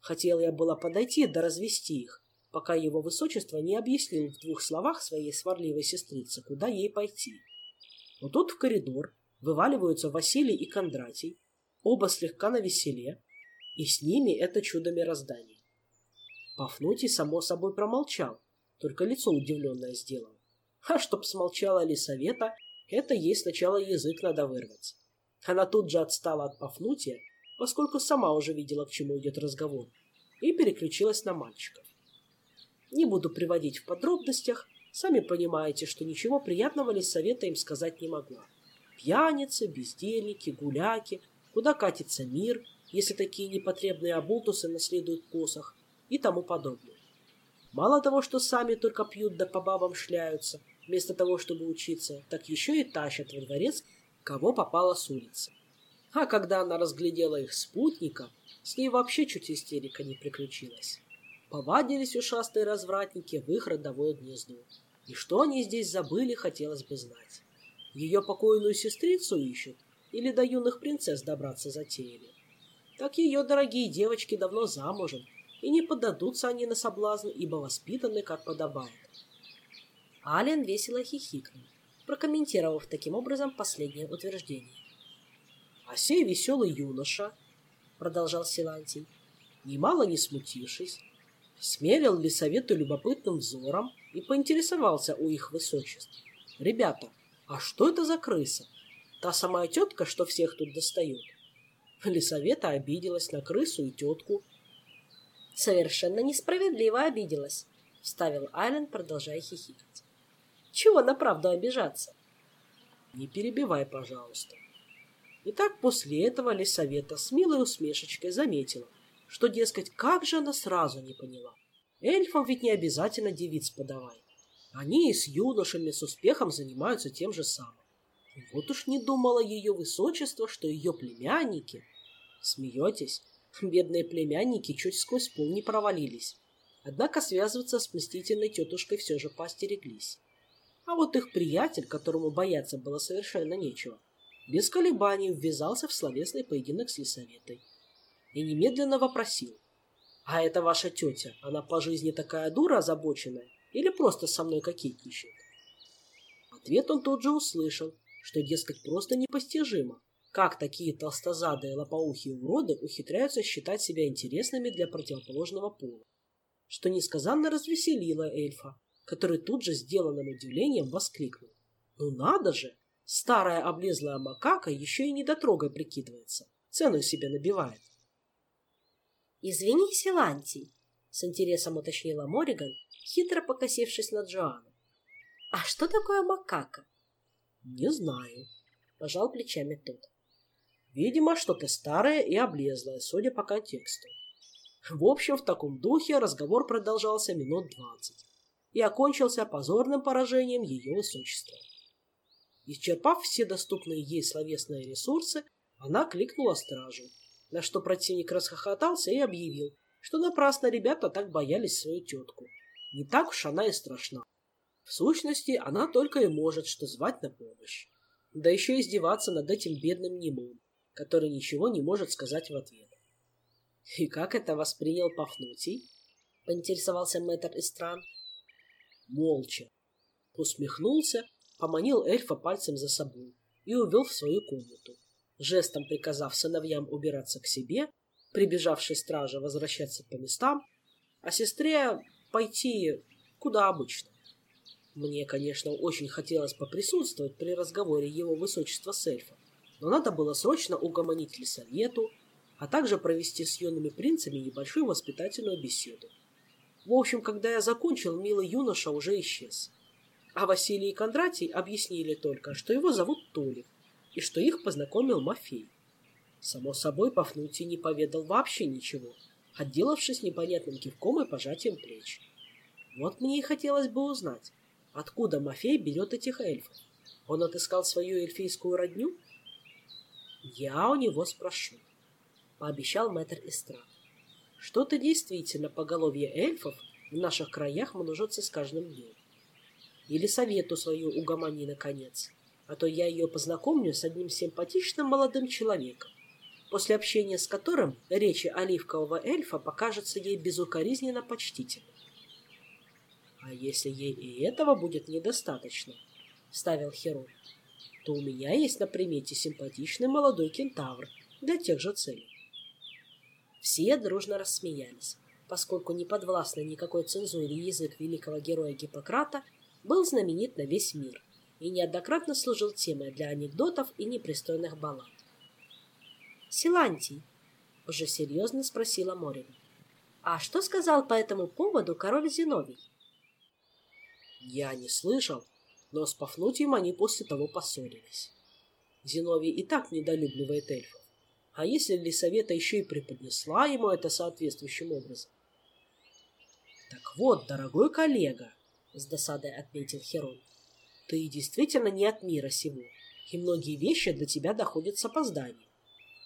Хотел я было подойти да развести их, пока его высочество не объяснил в двух словах своей сварливой сестрице, куда ей пойти. Но тут в коридор вываливаются Василий и Кондратий, оба слегка навеселе, и с ними это чудо мироздания. Пафнутий, само собой, промолчал, только лицо удивленное сделал. А чтоб смолчала Лисавета, это ей сначала язык надо вырвать. Она тут же отстала от Пафнутия, поскольку сама уже видела, к чему идет разговор, и переключилась на мальчиков. Не буду приводить в подробностях, сами понимаете, что ничего приятного Лисавета им сказать не могла. Пьяницы, бездельники, гуляки, куда катится мир, если такие непотребные оболтусы наследуют посох и тому подобное. Мало того, что сами только пьют да по бабам шляются, вместо того, чтобы учиться, так еще и тащат во дворец, кого попало с улицы. А когда она разглядела их спутника, с ней вообще чуть истерика не приключилась. Повадились ушастые развратники в их родовое гнездо. И что они здесь забыли, хотелось бы знать. Ее покойную сестрицу ищут или до юных принцесс добраться затеяли? Так ее дорогие девочки давно замужем, и не поддадутся они на соблазн, ибо воспитаны, как подобает. Ален весело хихикнул, прокомментировав таким образом последнее утверждение. «А сей веселый юноша, — продолжал Силантий, — немало не смутившись, смерил ли совету любопытным взором и поинтересовался у их высочеств. «Ребята, а что это за крыса? Та самая тетка, что всех тут достает?» Лисавета обиделась на крысу и тетку. «Совершенно несправедливо обиделась», — вставил Айлен, продолжая хихикать. «Чего на правду обижаться?» «Не перебивай, пожалуйста». И так после этого Лисавета с милой усмешечкой заметила, что, дескать, как же она сразу не поняла. Эльфам ведь не обязательно девиц подавай. Они и с юношами с успехом занимаются тем же самым. Вот уж не думала ее высочество, что ее племянники... Смеетесь? Бедные племянники чуть сквозь пол не провалились. Однако связываться с мстительной тетушкой все же поостереглись. А вот их приятель, которому бояться было совершенно нечего, без колебаний ввязался в словесный поединок с лесоветой и немедленно вопросил. «А это ваша тетя, она по жизни такая дура озабоченная или просто со мной кокетничает?» Ответ он тут же услышал, что, дескать, просто непостижимо, как такие толстозадые лопоухие уроды ухитряются считать себя интересными для противоположного пола, что несказанно развеселило эльфа, который тут же сделанным удивлением воскликнул. «Ну надо же! Старая облезлая макака еще и недотрогой прикидывается, цену себе набивает!» «Извини, Силантий», — с интересом уточнила Мориган, хитро покосившись на Джоанну. «А что такое макака?» «Не знаю», — пожал плечами тот. «Видимо, что-то старое и облезлое, судя по контексту». В общем, в таком духе разговор продолжался минут двадцать и окончился позорным поражением ее высочества. Исчерпав все доступные ей словесные ресурсы, она кликнула стражу, на что противник расхохотался и объявил, что напрасно ребята так боялись свою тетку. Не так уж она и страшна. В сущности, она только и может что звать на помощь. Да еще издеваться над этим бедным немым, который ничего не может сказать в ответ. «И как это воспринял Пафнутий?» — поинтересовался мэтр Истран. Молча. Усмехнулся, поманил эльфа пальцем за собой и увел в свою комнату, жестом приказав сыновьям убираться к себе, прибежавшей страже возвращаться по местам, а сестре пойти куда обычно. Мне, конечно, очень хотелось поприсутствовать при разговоре его высочества с эльфом, но надо было срочно угомонить лесовету, а также провести с юными принцами небольшую воспитательную беседу. В общем, когда я закончил, милый юноша уже исчез. А Василий и Кондратий объяснили только, что его зовут Толик, и что их познакомил Мафей. Само собой, Пафнутий не поведал вообще ничего, отделавшись непонятным кивком и пожатием плеч. Вот мне и хотелось бы узнать, откуда Мафей берет этих эльфов. Он отыскал свою эльфийскую родню? Я у него спрошу, — пообещал мэтр Истрад. Что-то действительно поголовье эльфов в наших краях множится с каждым днем. Или совету свою угомони, наконец, а то я ее познакомлю с одним симпатичным молодым человеком, после общения с которым речи оливкового эльфа покажется ей безукоризненно почтительной. А если ей и этого будет недостаточно, — вставил Херон, — то у меня есть на примете симпатичный молодой кентавр для тех же целей. Все дружно рассмеялись, поскольку не подвластный никакой цензуре язык великого героя Гиппократа был знаменит на весь мир и неоднократно служил темой для анекдотов и непристойных баллад. «Силантий», — уже серьезно спросила Морина, — «а что сказал по этому поводу король Зиновий?» Я не слышал, но с Пафнутием они после того поссорились. Зиновий и так недолюбливает эльфов. А если Лисавета еще и преподнесла ему это соответствующим образом? Так вот, дорогой коллега, с досадой отметил Херон, ты действительно не от мира сего, и многие вещи для тебя доходят с опозданием.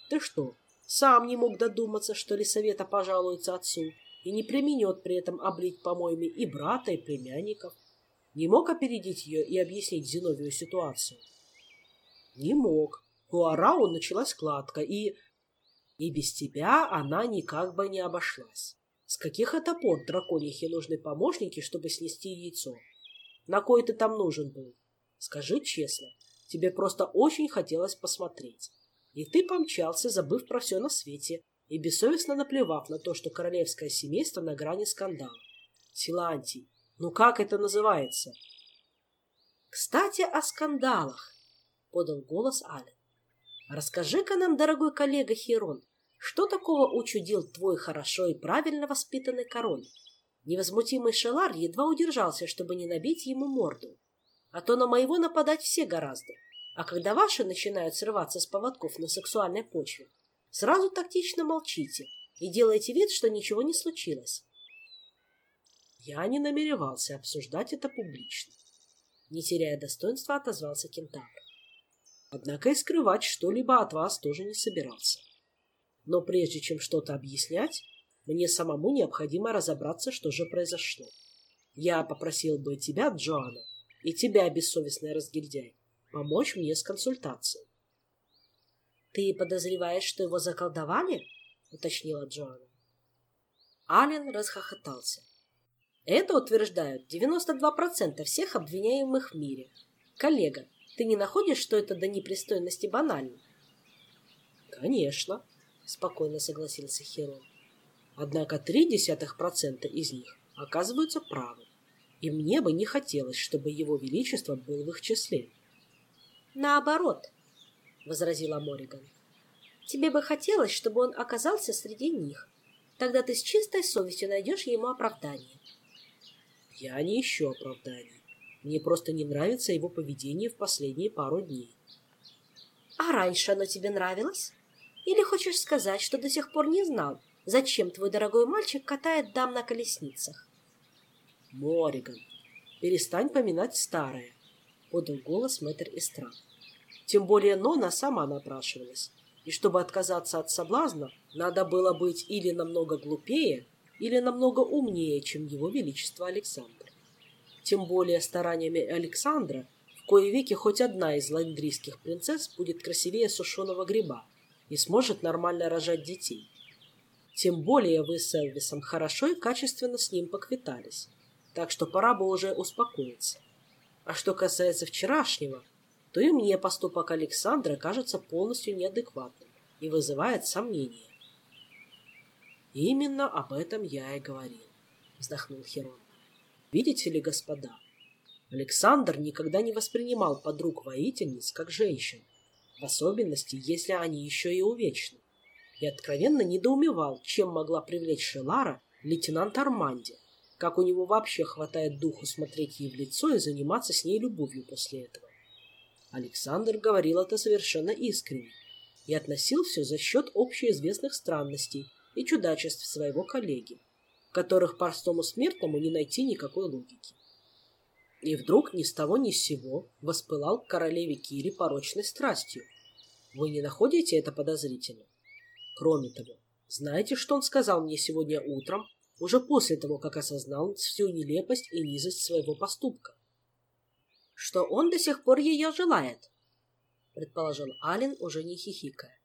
Ты что, сам не мог додуматься, что Лисавета пожалуется отцу и не применет при этом облить помоями и брата, и племянников? Не мог опередить ее и объяснить Зиновию ситуацию? Не мог. У Арау началась кладка, и... И без тебя она никак бы не обошлась. С каких это пор драконихе нужны помощники, чтобы снести яйцо? На кой ты там нужен был? Скажи честно, тебе просто очень хотелось посмотреть. И ты помчался, забыв про все на свете, и бессовестно наплевав на то, что королевское семейство на грани скандала. Силантий, ну как это называется? Кстати, о скандалах, подал голос Ален. Расскажи-ка нам, дорогой коллега Херон, что такого учудил твой хорошо и правильно воспитанный король? Невозмутимый Шелар едва удержался, чтобы не набить ему морду. А то на моего нападать все гораздо. А когда ваши начинают срываться с поводков на сексуальной почве, сразу тактично молчите и делайте вид, что ничего не случилось. Я не намеревался обсуждать это публично. Не теряя достоинства, отозвался кентавр. Однако и скрывать что-либо от вас тоже не собирался. Но прежде чем что-то объяснять, мне самому необходимо разобраться, что же произошло. Я попросил бы тебя, Джоанна, и тебя, бессовестный разгильдяй, помочь мне с консультацией. «Ты подозреваешь, что его заколдовали?» — уточнила Джоанна. Ален расхохотался. Это утверждают 92% всех обвиняемых в мире. Коллега, ты не находишь, что это до непристойности банально? Конечно, спокойно согласился Херон. Однако три десятых процента из них оказываются правы. И мне бы не хотелось, чтобы его величество был в их числе. Наоборот, возразила Мориган. Тебе бы хотелось, чтобы он оказался среди них. Тогда ты с чистой совестью найдешь ему оправдание. Я не ищу оправданий. Мне просто не нравится его поведение в последние пару дней. А раньше оно тебе нравилось? Или хочешь сказать, что до сих пор не знал, зачем твой дорогой мальчик катает дам на колесницах? Мориган, перестань поминать старое, подал голос мэтр Истран. Тем более Нона сама напрашивалась. И чтобы отказаться от соблазна, надо было быть или намного глупее, или намного умнее, чем его величество Александр. Тем более стараниями Александра в кое веки хоть одна из ландрийских принцесс будет красивее сушеного гриба и сможет нормально рожать детей. Тем более вы с Элвисом хорошо и качественно с ним поквитались, так что пора бы уже успокоиться. А что касается вчерашнего, то и мне поступок Александра кажется полностью неадекватным и вызывает сомнения. Именно об этом я и говорил, вздохнул Херон. Видите ли, господа, Александр никогда не воспринимал подруг воительниц как женщин, в особенности, если они еще и увечны, и откровенно недоумевал, чем могла привлечь Шелара лейтенант Арманди, как у него вообще хватает духу смотреть ей в лицо и заниматься с ней любовью после этого. Александр говорил это совершенно искренне и относил все за счет общеизвестных странностей и чудачеств своего коллеги, в которых простому смертному не найти никакой логики. И вдруг ни с того ни с сего воспылал к королеве Кире порочной страстью. Вы не находите это подозрительным? Кроме того, знаете, что он сказал мне сегодня утром, уже после того, как осознал всю нелепость и низость своего поступка? Что он до сих пор ее желает, предположил Ален, уже не хихикая.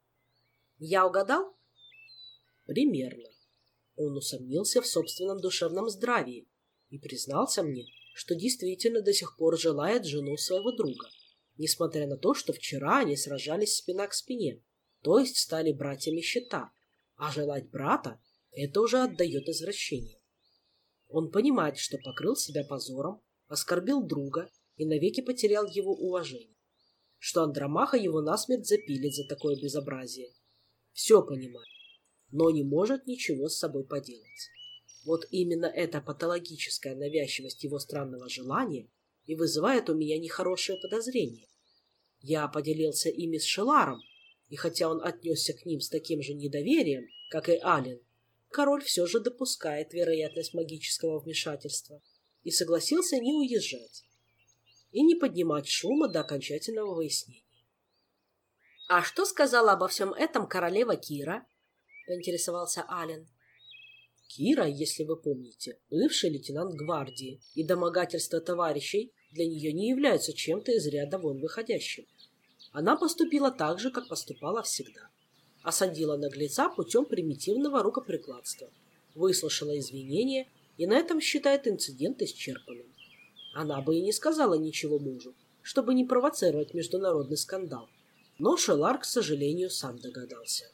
Я угадал? Примерно. Он усомнился в собственном душевном здравии и признался мне, что действительно до сих пор желает жену своего друга, несмотря на то, что вчера они сражались спина к спине, то есть стали братьями щита, а желать брата – это уже отдает извращение. Он понимает, что покрыл себя позором, оскорбил друга и навеки потерял его уважение, что Андромаха его насмерть запилит за такое безобразие. Все понимает но не может ничего с собой поделать. Вот именно эта патологическая навязчивость его странного желания и вызывает у меня нехорошее подозрение. Я поделился ими с Шеларом, и хотя он отнесся к ним с таким же недоверием, как и Ален, король все же допускает вероятность магического вмешательства и согласился не уезжать и не поднимать шума до окончательного выяснения. А что сказала обо всем этом королева Кира? — поинтересовался Ален. Кира, если вы помните, бывший лейтенант гвардии, и домогательство товарищей для нее не являются чем-то из ряда вон выходящим. Она поступила так же, как поступала всегда. Осадила наглеца путем примитивного рукоприкладства, выслушала извинения и на этом считает инцидент исчерпанным. Она бы и не сказала ничего мужу, чтобы не провоцировать международный скандал. Но Шелар, к сожалению, сам догадался.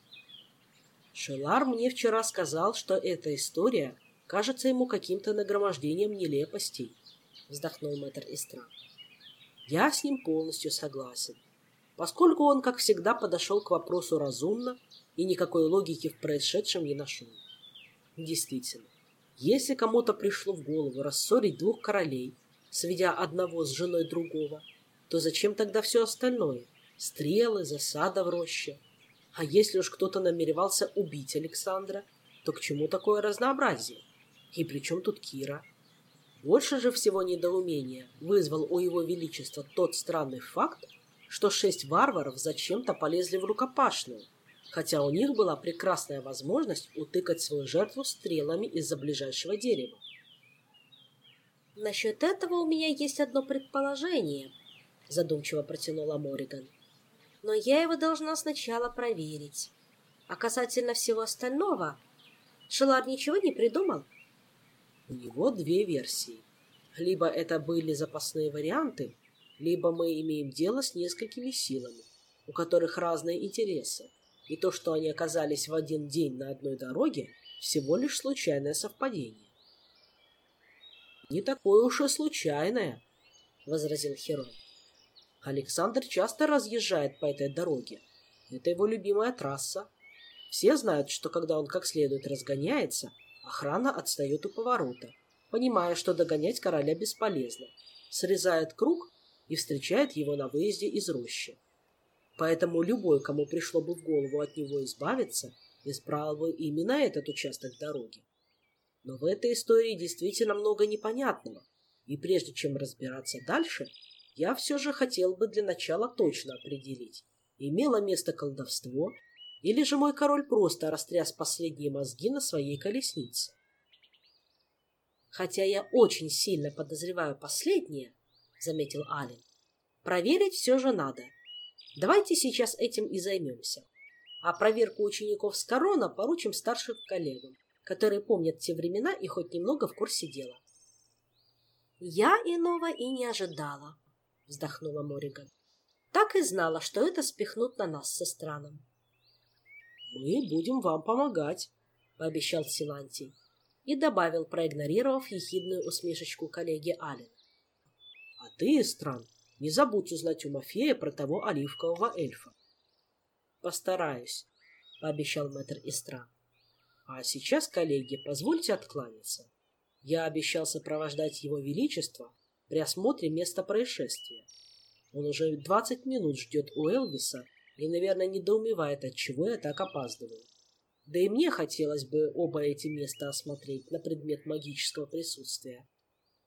Шелар мне вчера сказал, что эта история кажется ему каким-то нагромождением нелепостей, вздохнул мэтр Истран. Я с ним полностью согласен, поскольку он, как всегда, подошел к вопросу разумно и никакой логики в происшедшем не нашел. Действительно, если кому-то пришло в голову рассорить двух королей, сведя одного с женой другого, то зачем тогда все остальное? Стрелы, засада в роще, а если уж кто-то намеревался убить Александра, то к чему такое разнообразие? И при чем тут Кира? Больше же всего недоумения вызвал у его величества тот странный факт, что шесть варваров зачем-то полезли в рукопашную, хотя у них была прекрасная возможность утыкать свою жертву стрелами из-за ближайшего дерева. Насчет этого у меня есть одно предположение, задумчиво протянула Мориган. Но я его должна сначала проверить. А касательно всего остального, Шелар ничего не придумал? У него две версии. Либо это были запасные варианты, либо мы имеем дело с несколькими силами, у которых разные интересы, и то, что они оказались в один день на одной дороге, всего лишь случайное совпадение. «Не такое уж и случайное», — возразил Херон. «Александр часто разъезжает по этой дороге. Это его любимая трасса. Все знают, что когда он как следует разгоняется, охрана отстает у поворота, понимая, что догонять короля бесполезно, срезает круг и встречает его на выезде из рощи. Поэтому любой, кому пришло бы в голову от него избавиться, избрал бы именно этот участок дороги. Но в этой истории действительно много непонятного, и прежде чем разбираться дальше, я все же хотел бы для начала точно определить, имело место колдовство или же мой король просто растряс последние мозги на своей колеснице. Хотя я очень сильно подозреваю последнее, — заметил Ален, — проверить все же надо. Давайте сейчас этим и займемся. А проверку учеников с корона поручим старшим коллегам, которые помнят те времена и хоть немного в курсе дела. «Я иного и не ожидала», — вздохнула Мориган. «Так и знала, что это спихнут на нас со страном». «Мы будем вам помогать», — пообещал Силантий и добавил, проигнорировав ехидную усмешечку коллеги Ален. «А ты, Стран, не забудь узнать у Мафея про того оливкового эльфа». «Постараюсь», — пообещал мэтр Истран. «А сейчас, коллеги, позвольте откланяться. Я обещал сопровождать его величество при осмотре места происшествия. Он уже двадцать минут ждет у Элвиса и, наверное, недоумевает, от чего я так опаздываю. Да и мне хотелось бы оба эти места осмотреть на предмет магического присутствия.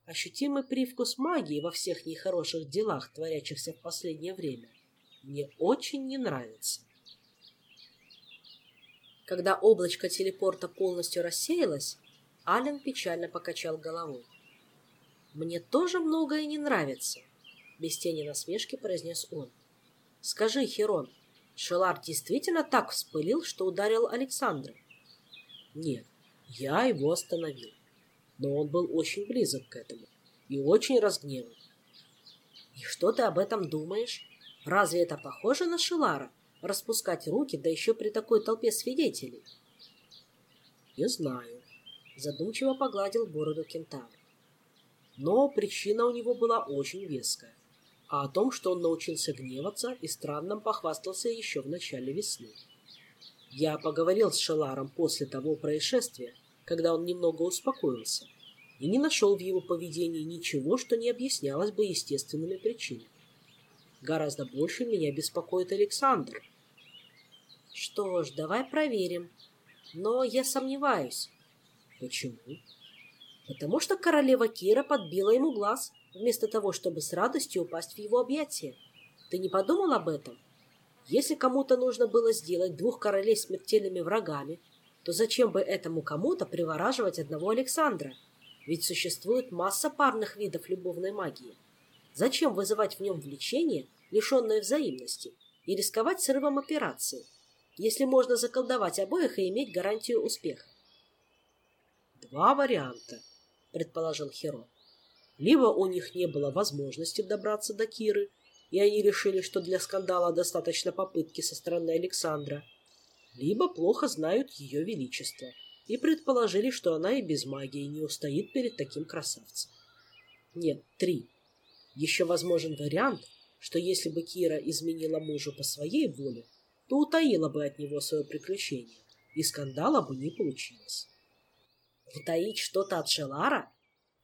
Ощутимый привкус магии во всех нехороших делах, творящихся в последнее время, мне очень не нравится. Когда облачко телепорта полностью рассеялось, Ален печально покачал головой. «Мне тоже многое не нравится», — без тени насмешки произнес он. «Скажи, Херон, Шелар действительно так вспылил, что ударил Александра. Нет, я его остановил. Но он был очень близок к этому и очень разгневан. И что ты об этом думаешь? Разве это похоже на Шелара? Распускать руки, да еще при такой толпе свидетелей? Не знаю. Задумчиво погладил бороду кентавр. Но причина у него была очень веская а о том, что он научился гневаться и странным похвастался еще в начале весны. Я поговорил с Шеларом после того происшествия, когда он немного успокоился, и не нашел в его поведении ничего, что не объяснялось бы естественными причинами. Гораздо больше меня беспокоит Александр. Что ж, давай проверим. Но я сомневаюсь. Почему? Потому что королева Кира подбила ему глаз вместо того, чтобы с радостью упасть в его объятия. Ты не подумал об этом? Если кому-то нужно было сделать двух королей смертельными врагами, то зачем бы этому кому-то привораживать одного Александра? Ведь существует масса парных видов любовной магии. Зачем вызывать в нем влечение, лишенное взаимности, и рисковать срывом операции, если можно заколдовать обоих и иметь гарантию успеха? «Два варианта», — предположил Херо. Либо у них не было возможности добраться до Киры, и они решили, что для скандала достаточно попытки со стороны Александра, либо плохо знают ее величество и предположили, что она и без магии не устоит перед таким красавцем. Нет, три. Еще возможен вариант, что если бы Кира изменила мужу по своей воле, то утаила бы от него свое приключение, и скандала бы не получилось. Утаить что-то от Шелара?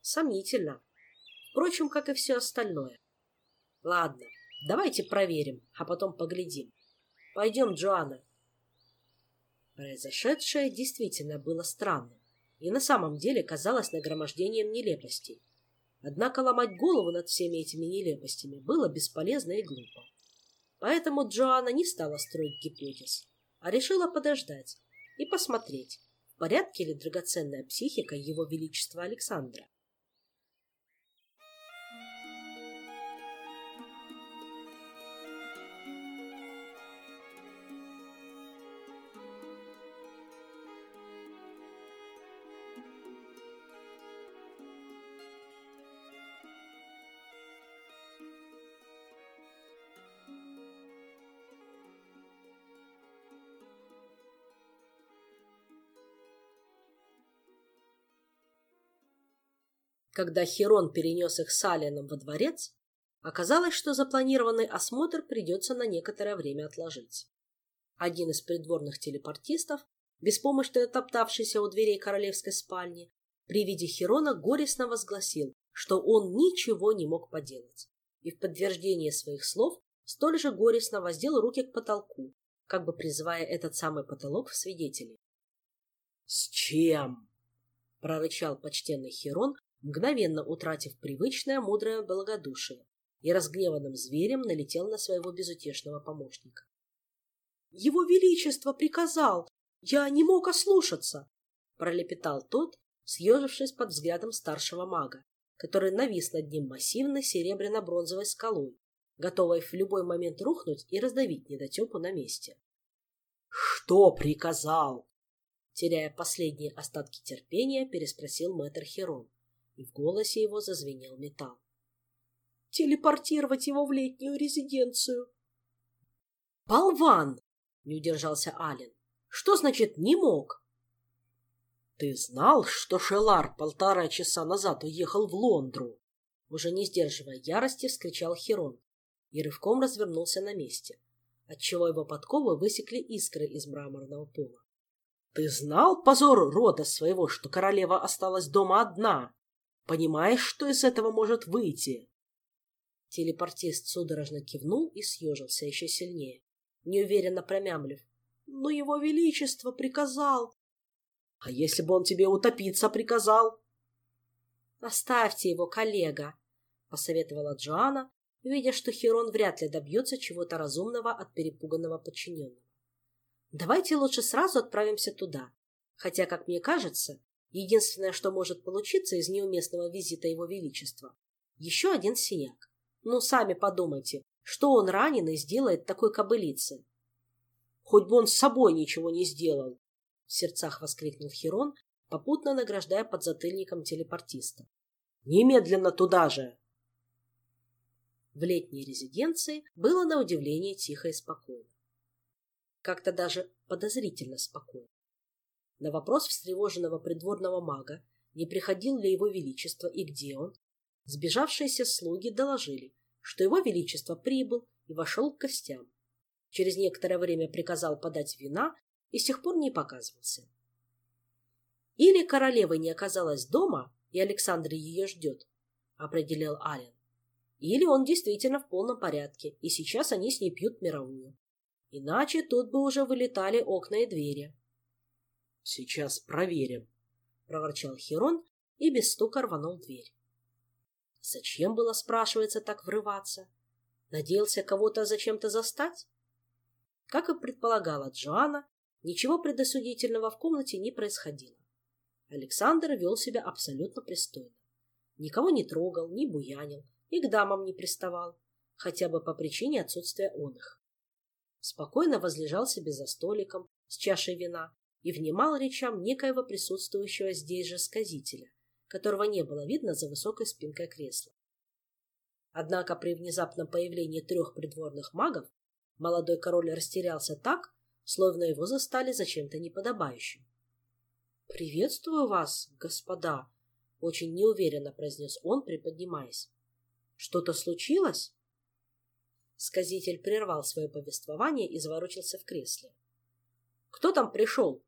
Сомнительно. Впрочем, как и все остальное. Ладно, давайте проверим, а потом поглядим. Пойдем, Джоанна. Произошедшее действительно было странным и на самом деле казалось нагромождением нелепостей. Однако ломать голову над всеми этими нелепостями было бесполезно и глупо. Поэтому Джоанна не стала строить гипотез, а решила подождать и посмотреть, порядке ли драгоценная психика его величества Александра. Когда Херон перенес их с Алианом во дворец, оказалось, что запланированный осмотр придется на некоторое время отложить. Один из придворных телепортистов, беспомощно топтавшийся у дверей королевской спальни, при виде Херона горестно возгласил, что он ничего не мог поделать, и в подтверждение своих слов столь же горестно воздел руки к потолку, как бы призывая этот самый потолок в свидетели. — С чем? — прорычал почтенный Херон, мгновенно утратив привычное мудрое благодушие, и разгневанным зверем налетел на своего безутешного помощника. — Его Величество приказал! Я не мог ослушаться! — пролепетал тот, съежившись под взглядом старшего мага, который навис над ним массивной серебряно-бронзовой скалой, готовой в любой момент рухнуть и раздавить недотепу на месте. — Что приказал? Теряя последние остатки терпения, переспросил мэтр Херон, и в голосе его зазвенел металл. — Телепортировать его в летнюю резиденцию. — Болван! — не удержался Ален. — Что значит «не мог»? «Ты знал, что Шелар полтора часа назад уехал в Лондру?» Уже не сдерживая ярости, вскричал Херон и рывком развернулся на месте, отчего его подковы высекли искры из мраморного пола. «Ты знал позор рода своего, что королева осталась дома одна? Понимаешь, что из этого может выйти?» Телепортист судорожно кивнул и съежился еще сильнее, неуверенно промямлив. «Но его величество приказал...» А если бы он тебе утопиться приказал? — Оставьте его, коллега, — посоветовала Джоанна, видя, что Херон вряд ли добьется чего-то разумного от перепуганного подчиненного. — Давайте лучше сразу отправимся туда, хотя, как мне кажется, единственное, что может получиться из неуместного визита его величества — еще один синяк. Ну, сами подумайте, что он раненый сделает такой кобылице? — Хоть бы он с собой ничего не сделал, в сердцах воскликнул Хирон, попутно награждая подзатыльником телепортиста. Немедленно туда же! В летней резиденции было на удивление тихо и спокойно. Как-то даже подозрительно спокойно. На вопрос встревоженного придворного мага, не приходил ли его величество и где он, сбежавшиеся слуги доложили, что его величество прибыл и вошел к гостям. Через некоторое время приказал подать вина и с тех пор не показывался. Или королева не оказалась дома, и Александр ее ждет, определил Ален. Или он действительно в полном порядке, и сейчас они с ней пьют мировую. Иначе тут бы уже вылетали окна и двери. — Сейчас проверим, — проворчал Херон и без стука рванул дверь. Зачем было, спрашивается, так врываться? Надеялся кого-то зачем-то застать? Как и предполагала Джоанна, Ничего предосудительного в комнате не происходило. Александр вел себя абсолютно пристойно. Никого не трогал, не буянил, и к дамам не приставал, хотя бы по причине отсутствия он их. Спокойно возлежал себе за столиком с чашей вина и внимал речам некоего присутствующего здесь же сказителя, которого не было видно за высокой спинкой кресла. Однако при внезапном появлении трех придворных магов молодой король растерялся так, словно его застали за чем-то неподобающим. — Приветствую вас, господа! — очень неуверенно произнес он, приподнимаясь. — Что-то случилось? Сказитель прервал свое повествование и заворочился в кресле. — Кто там пришел? —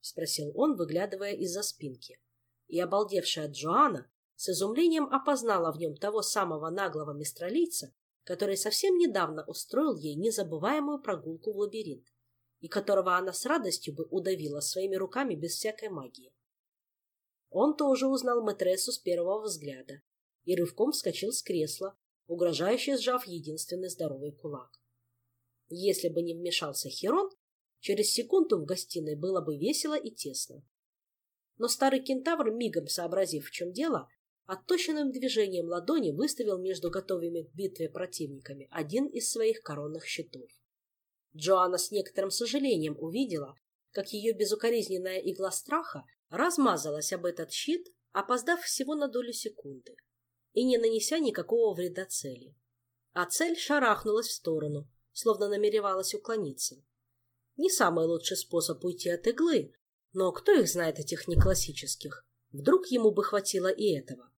спросил он, выглядывая из-за спинки. И обалдевшая Джоанна с изумлением опознала в нем того самого наглого мистралийца, который совсем недавно устроил ей незабываемую прогулку в лабиринт и которого она с радостью бы удавила своими руками без всякой магии. Он тоже узнал Матрессу с первого взгляда и рывком вскочил с кресла, угрожающе сжав единственный здоровый кулак. Если бы не вмешался Херон, через секунду в гостиной было бы весело и тесно. Но старый кентавр, мигом сообразив, в чем дело, отточенным движением ладони выставил между готовыми к битве противниками один из своих коронных щитов. Джоанна с некоторым сожалением увидела, как ее безукоризненная игла страха размазалась об этот щит, опоздав всего на долю секунды и не нанеся никакого вреда цели. А цель шарахнулась в сторону, словно намеревалась уклониться. Не самый лучший способ уйти от иглы, но кто их знает, этих неклассических? Вдруг ему бы хватило и этого.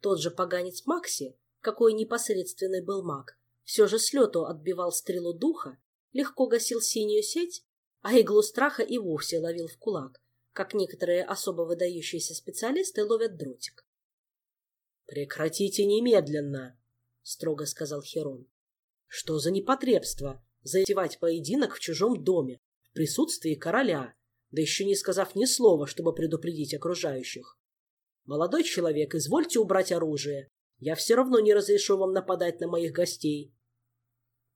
Тот же поганец Макси, какой непосредственный был маг, все же с лету отбивал стрелу духа, легко гасил синюю сеть, а иглу страха и вовсе ловил в кулак, как некоторые особо выдающиеся специалисты ловят дротик. «Прекратите немедленно!» — строго сказал Херон. «Что за непотребство затевать поединок в чужом доме, в присутствии короля, да еще не сказав ни слова, чтобы предупредить окружающих? Молодой человек, извольте убрать оружие. Я все равно не разрешу вам нападать на моих гостей».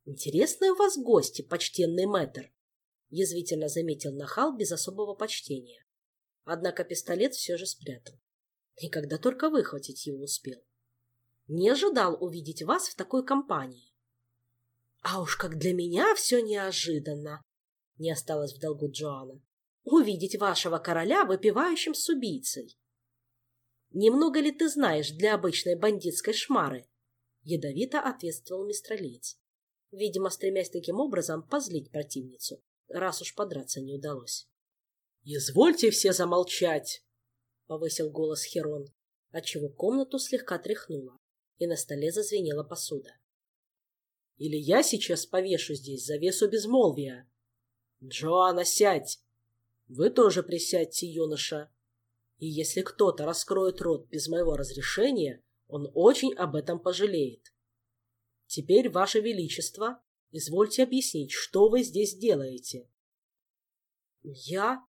«Интересные у вас гости, почтенный мэтр», — язвительно заметил Нахал без особого почтения. Однако пистолет все же спрятал. И когда только выхватить его успел. Не ожидал увидеть вас в такой компании. А уж как для меня все неожиданно, не осталось в долгу Джоанна, увидеть вашего короля выпивающим с убийцей. Немного ли ты знаешь для обычной бандитской шмары? Ядовито ответствовал мистралиец, видимо, стремясь таким образом позлить противницу, раз уж подраться не удалось. — Извольте все замолчать! — повысил голос Херон, отчего комнату слегка тряхнуло, и на столе зазвенела посуда. — Или я сейчас повешу здесь завесу безмолвия. — Джоанна, сядь! Вы тоже присядьте, юноша. И если кто-то раскроет рот без моего разрешения, он очень об этом пожалеет. Теперь, Ваше Величество, извольте объяснить, что вы здесь делаете. Я...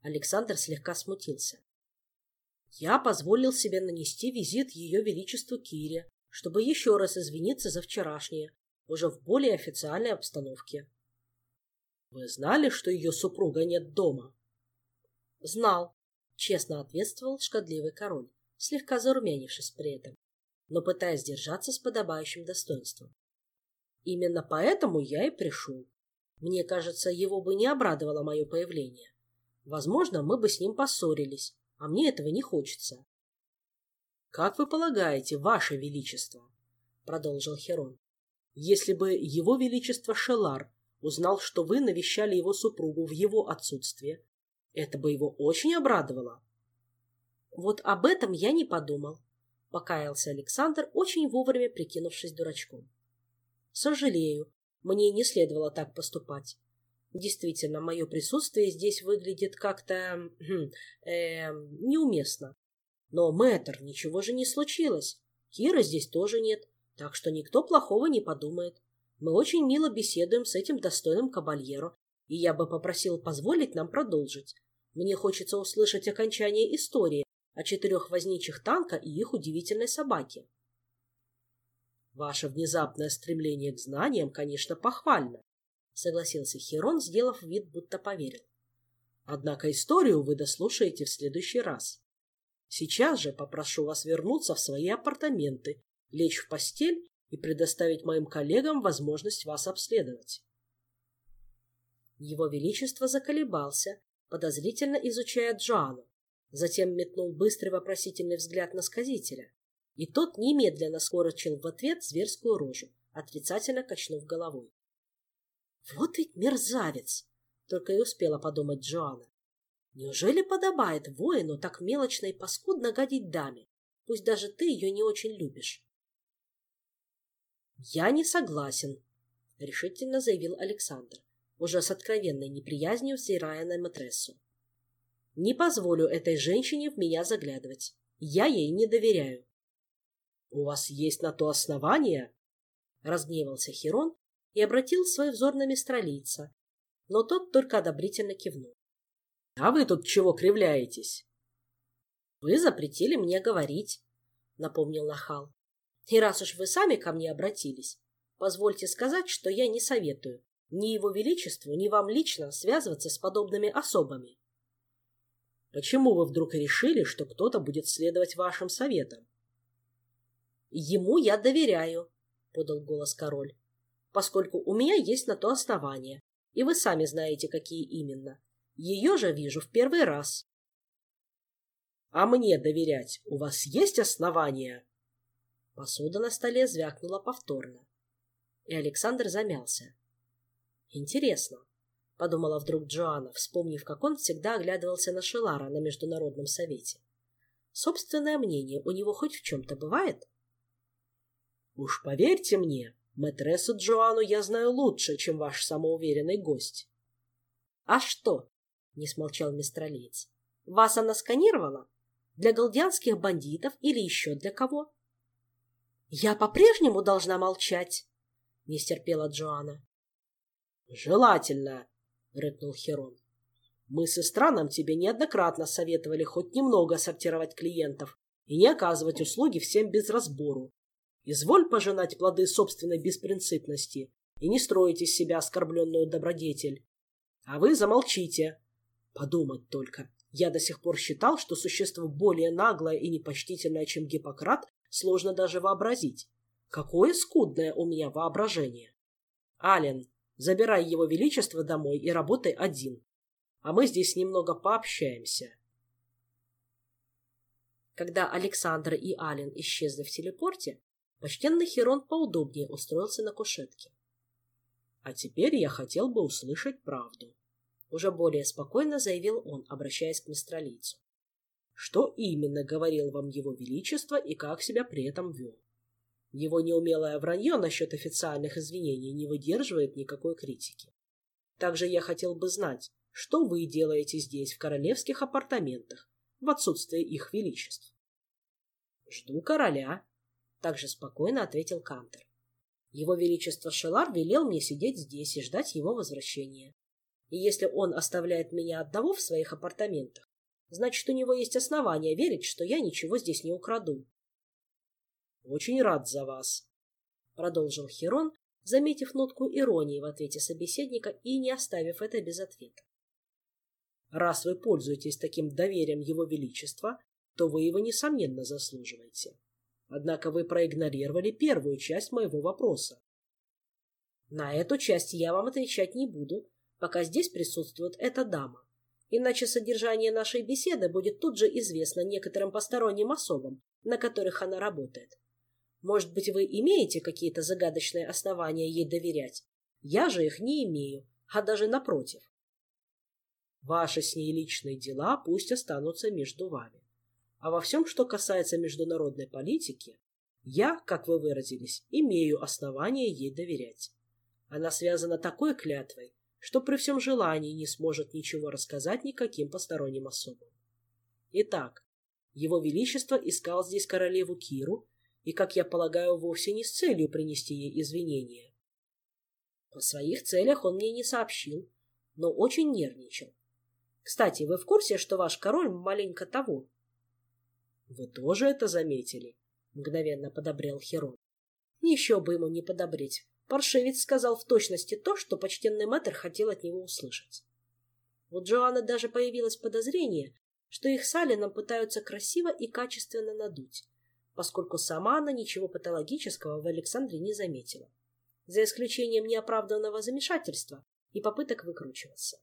Александр слегка смутился. Я позволил себе нанести визит Ее Величеству Кире, чтобы еще раз извиниться за вчерашнее, уже в более официальной обстановке. — Вы знали, что ее супруга нет дома? — Знал, — честно ответствовал шкодливый король, слегка зарумянившись при этом, но пытаясь держаться с подобающим достоинством. Именно поэтому я и пришел. Мне кажется, его бы не обрадовало мое появление. Возможно, мы бы с ним поссорились, а мне этого не хочется. — Как вы полагаете, Ваше Величество, — продолжил Херон, — если бы Его Величество Шелар узнал, что вы навещали его супругу в его отсутствие, это бы его очень обрадовало? — Вот об этом я не подумал, — покаялся Александр, очень вовремя прикинувшись дурачком. — Сожалею, мне не следовало так поступать. Действительно, мое присутствие здесь выглядит как-то хм, э, неуместно. Но, мэтр, ничего же не случилось. Кира здесь тоже нет, так что никто плохого не подумает. Мы очень мило беседуем с этим достойным кабальеро, и я бы попросил позволить нам продолжить. Мне хочется услышать окончание истории о четырех возничих танка и их удивительной собаке. Ваше внезапное стремление к знаниям, конечно, похвально, согласился Херон, сделав вид, будто поверил. Однако историю вы дослушаете в следующий раз. Сейчас же попрошу вас вернуться в свои апартаменты, лечь в постель и предоставить моим коллегам возможность вас обследовать. Его Величество заколебался, подозрительно изучая Джоанну, затем метнул быстрый вопросительный взгляд на сказителя, и тот немедленно скорочил в ответ зверскую рожу, отрицательно качнув головой. Вот ведь мерзавец! Только и успела подумать Джоанна. Неужели подобает воину так мелочно и паскудно гадить даме, пусть даже ты ее не очень любишь? Я не согласен, решительно заявил Александр, уже с откровенной неприязнью взирая на матрессу. Не позволю этой женщине в меня заглядывать. Я ей не доверяю. — У вас есть на то основание? — разгневался Херон, и обратил свой взор на мистралийца, но тот только одобрительно кивнул. — А вы тут чего кривляетесь? — Вы запретили мне говорить, — напомнил Нахал. — И раз уж вы сами ко мне обратились, позвольте сказать, что я не советую ни его величеству, ни вам лично связываться с подобными особами. — Почему вы вдруг решили, что кто-то будет следовать вашим советам? — Ему я доверяю, — подал голос король поскольку у меня есть на то основания, и вы сами знаете, какие именно. Ее же вижу в первый раз. — А мне доверять у вас есть основания? Посуда на столе звякнула повторно. И Александр замялся. — Интересно, — подумала вдруг Джоанна, вспомнив, как он всегда оглядывался на Шелара на Международном совете. Собственное мнение у него хоть в чем-то бывает? Уж поверьте мне, Мэтрессу Джоанну я знаю лучше, чем ваш самоуверенный гость. — А что? — не смолчал мистер Алиец. — Вас она сканировала? Для галдианских бандитов или еще для кого? — Я по-прежнему должна молчать, — не стерпела Джоанна. — Желательно, — рыкнул Херон. — Мы с Истраном тебе неоднократно советовали хоть немного сортировать клиентов и не оказывать услуги всем без разбору. Изволь пожинать плоды собственной беспринципности и не строить из себя оскорбленную добродетель. А вы замолчите. Подумать только. Я до сих пор считал, что существо более наглое и непочтительное, чем Гиппократ, сложно даже вообразить. Какое скудное у меня воображение. Ален, забирай его величество домой и работай один. А мы здесь немного пообщаемся. Когда Александр и Ален исчезли в телепорте, Почтенный Херон поудобнее устроился на кушетке. «А теперь я хотел бы услышать правду», — уже более спокойно заявил он, обращаясь к мистралийцу. «Что именно говорил вам его величество и как себя при этом вел? Его неумелое вранье насчет официальных извинений не выдерживает никакой критики. Также я хотел бы знать, что вы делаете здесь, в королевских апартаментах, в отсутствие их величеств?» «Жду короля», также спокойно ответил Кантер. Его Величество Шелар велел мне сидеть здесь и ждать его возвращения. И если он оставляет меня одного в своих апартаментах, значит, у него есть основания верить, что я ничего здесь не украду. — Очень рад за вас, — продолжил Херон, заметив нотку иронии в ответе собеседника и не оставив это без ответа. — Раз вы пользуетесь таким доверием Его Величества, то вы его, несомненно, заслуживаете. Однако вы проигнорировали первую часть моего вопроса. На эту часть я вам отвечать не буду, пока здесь присутствует эта дама. Иначе содержание нашей беседы будет тут же известно некоторым посторонним особам, на которых она работает. Может быть, вы имеете какие-то загадочные основания ей доверять? Я же их не имею, а даже напротив. Ваши с ней личные дела пусть останутся между вами. А во всем, что касается международной политики, я, как вы выразились, имею основания ей доверять. Она связана такой клятвой, что при всем желании не сможет ничего рассказать никаким посторонним особам. Итак, его Величество искал здесь королеву Киру, и, как я полагаю, вовсе не с целью принести ей извинения. По своих целях он мне не сообщил, но очень нервничал. Кстати, вы в курсе, что ваш король маленько того, вы тоже это заметили? Мгновенно подобрел Херон. Еще бы ему не подобреть. Паршивец сказал в точности то, что почтенный мэтр хотел от него услышать. У Джоанны даже появилось подозрение, что их с Алином пытаются красиво и качественно надуть, поскольку сама она ничего патологического в Александре не заметила, за исключением неоправданного замешательства и попыток выкручиваться.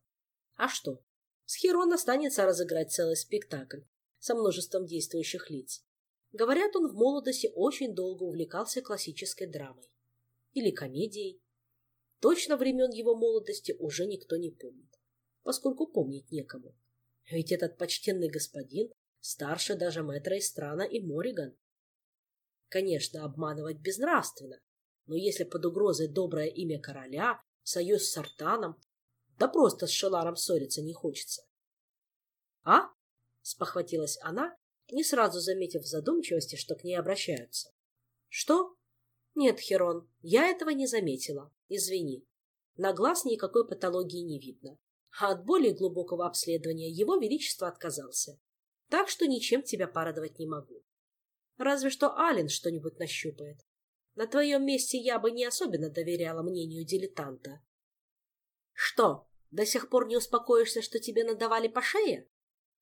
А что? С Херона останется разыграть целый спектакль, со множеством действующих лиц. Говорят, он в молодости очень долго увлекался классической драмой. Или комедией. Точно времен его молодости уже никто не помнит, поскольку помнить некому. Ведь этот почтенный господин старше даже мэтра Страна и Мориган. Конечно, обманывать безнравственно, но если под угрозой доброе имя короля, союз с Артаном, да просто с Шеларом ссориться не хочется. А? спохватилась она, не сразу заметив в задумчивости, что к ней обращаются. Что? Нет, Херон, я этого не заметила. Извини. На глаз никакой патологии не видно. А от более глубокого обследования его величество отказался. Так что ничем тебя порадовать не могу. Разве что Ален что-нибудь нащупает. На твоем месте я бы не особенно доверяла мнению дилетанта. Что, до сих пор не успокоишься, что тебе надавали по шее?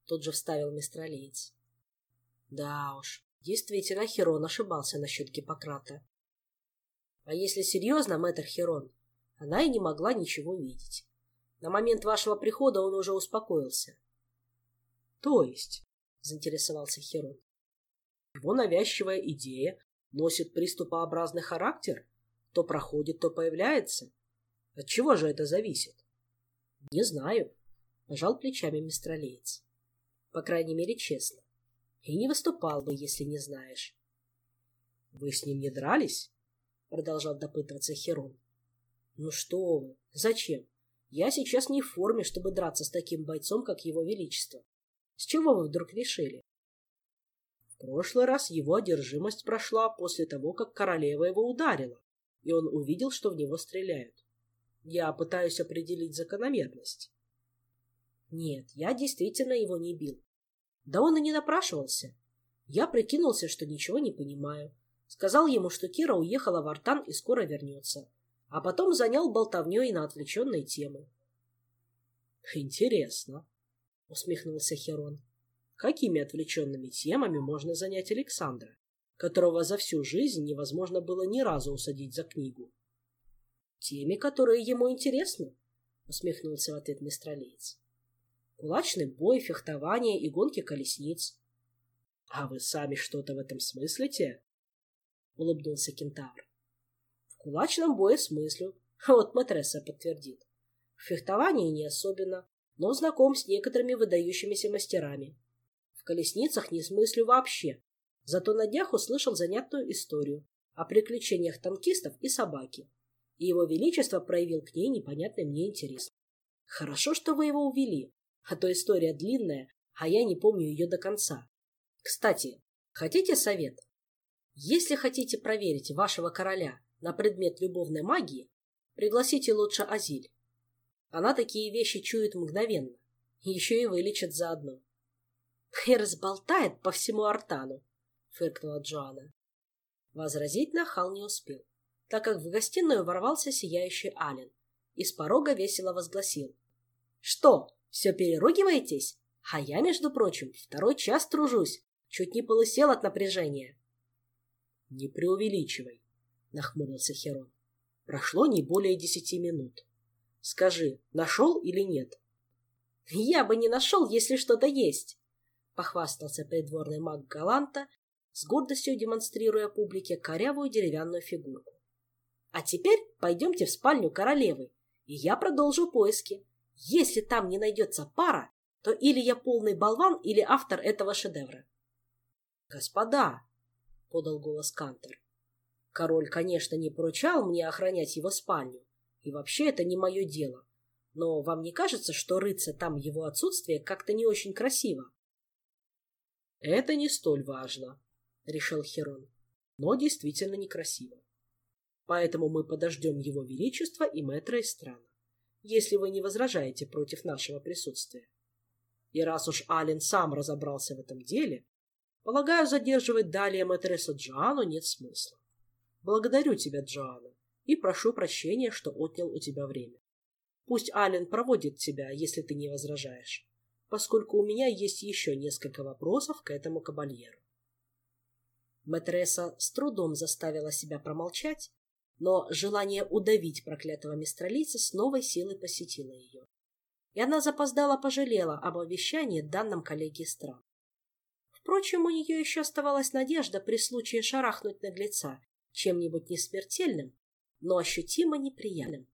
Тут же вставил мистралиец. Да уж, действительно Херон ошибался насчет Гиппократа. А если серьезно, мэтр Херон, она и не могла ничего видеть. На момент вашего прихода он уже успокоился. — То есть? — заинтересовался Херон. — Его навязчивая идея носит приступообразный характер? То проходит, то появляется? От чего же это зависит? — Не знаю, — пожал плечами мистралеец. По крайней мере, честно. И не выступал бы, если не знаешь. — Вы с ним не дрались? — продолжал допытываться Херон. — Ну что вы, зачем? Я сейчас не в форме, чтобы драться с таким бойцом, как его величество. С чего вы вдруг решили? В прошлый раз его одержимость прошла после того, как королева его ударила, и он увидел, что в него стреляют. Я пытаюсь определить закономерность. Нет, я действительно его не бил. Да он и не напрашивался. Я прикинулся, что ничего не понимаю. Сказал ему, что Кира уехала в Артан и скоро вернется. А потом занял болтовней на отвлеченные темы. «Интересно», — усмехнулся Херон. «Какими отвлеченными темами можно занять Александра, которого за всю жизнь невозможно было ни разу усадить за книгу?» «Теми, которые ему интересны», — усмехнулся в ответ мистралеец. «Кулачный бой, фехтование и гонки колесниц». «А вы сами что-то в этом смыслите?» — улыбнулся кентавр. «В кулачном бое смыслю, вот матресса подтвердит. В фехтовании не особенно, но знаком с некоторыми выдающимися мастерами. В колесницах не смыслю вообще, зато на днях услышал занятную историю о приключениях танкистов и собаки и его величество проявил к ней непонятный мне интерес. Хорошо, что вы его увели, а то история длинная, а я не помню ее до конца. Кстати, хотите совет? Если хотите проверить вашего короля на предмет любовной магии, пригласите лучше Азиль. Она такие вещи чует мгновенно, еще и вылечит заодно. И разболтает по всему Артану, фыркнула Джоанна. Возразить Нахал не успел так как в гостиную ворвался сияющий Ален и с порога весело возгласил. «Что, все переругиваетесь? А я, между прочим, второй час тружусь, чуть не полысел от напряжения». «Не преувеличивай», — нахмурился Херон. «Прошло не более десяти минут. Скажи, нашел или нет?» «Я бы не нашел, если что-то есть», — похвастался придворный маг Галанта, с гордостью демонстрируя публике корявую деревянную фигурку. А теперь пойдемте в спальню королевы, и я продолжу поиски. Если там не найдется пара, то или я полный болван, или автор этого шедевра. — Господа, — подал голос Кантер, — король, конечно, не поручал мне охранять его спальню, и вообще это не мое дело. Но вам не кажется, что рыться там его отсутствие как-то не очень красиво? — Это не столь важно, — решил Херон, — но действительно некрасиво. Поэтому мы подождем его величество и мэтра Эстрана, если вы не возражаете против нашего присутствия. И раз уж Ален сам разобрался в этом деле, полагаю, задерживать далее мэтресса Джоанну нет смысла. Благодарю тебя, Джоанна, и прошу прощения, что отнял у тебя время. Пусть Ален проводит тебя, если ты не возражаешь, поскольку у меня есть еще несколько вопросов к этому кабальеру. Мэтресса с трудом заставила себя промолчать, но желание удавить проклятого мистралийца с новой силой посетило ее. И она запоздала пожалела об обещании данном коллеге стран. Впрочем, у нее еще оставалась надежда при случае шарахнуть наглеца чем-нибудь несмертельным, но ощутимо неприятным.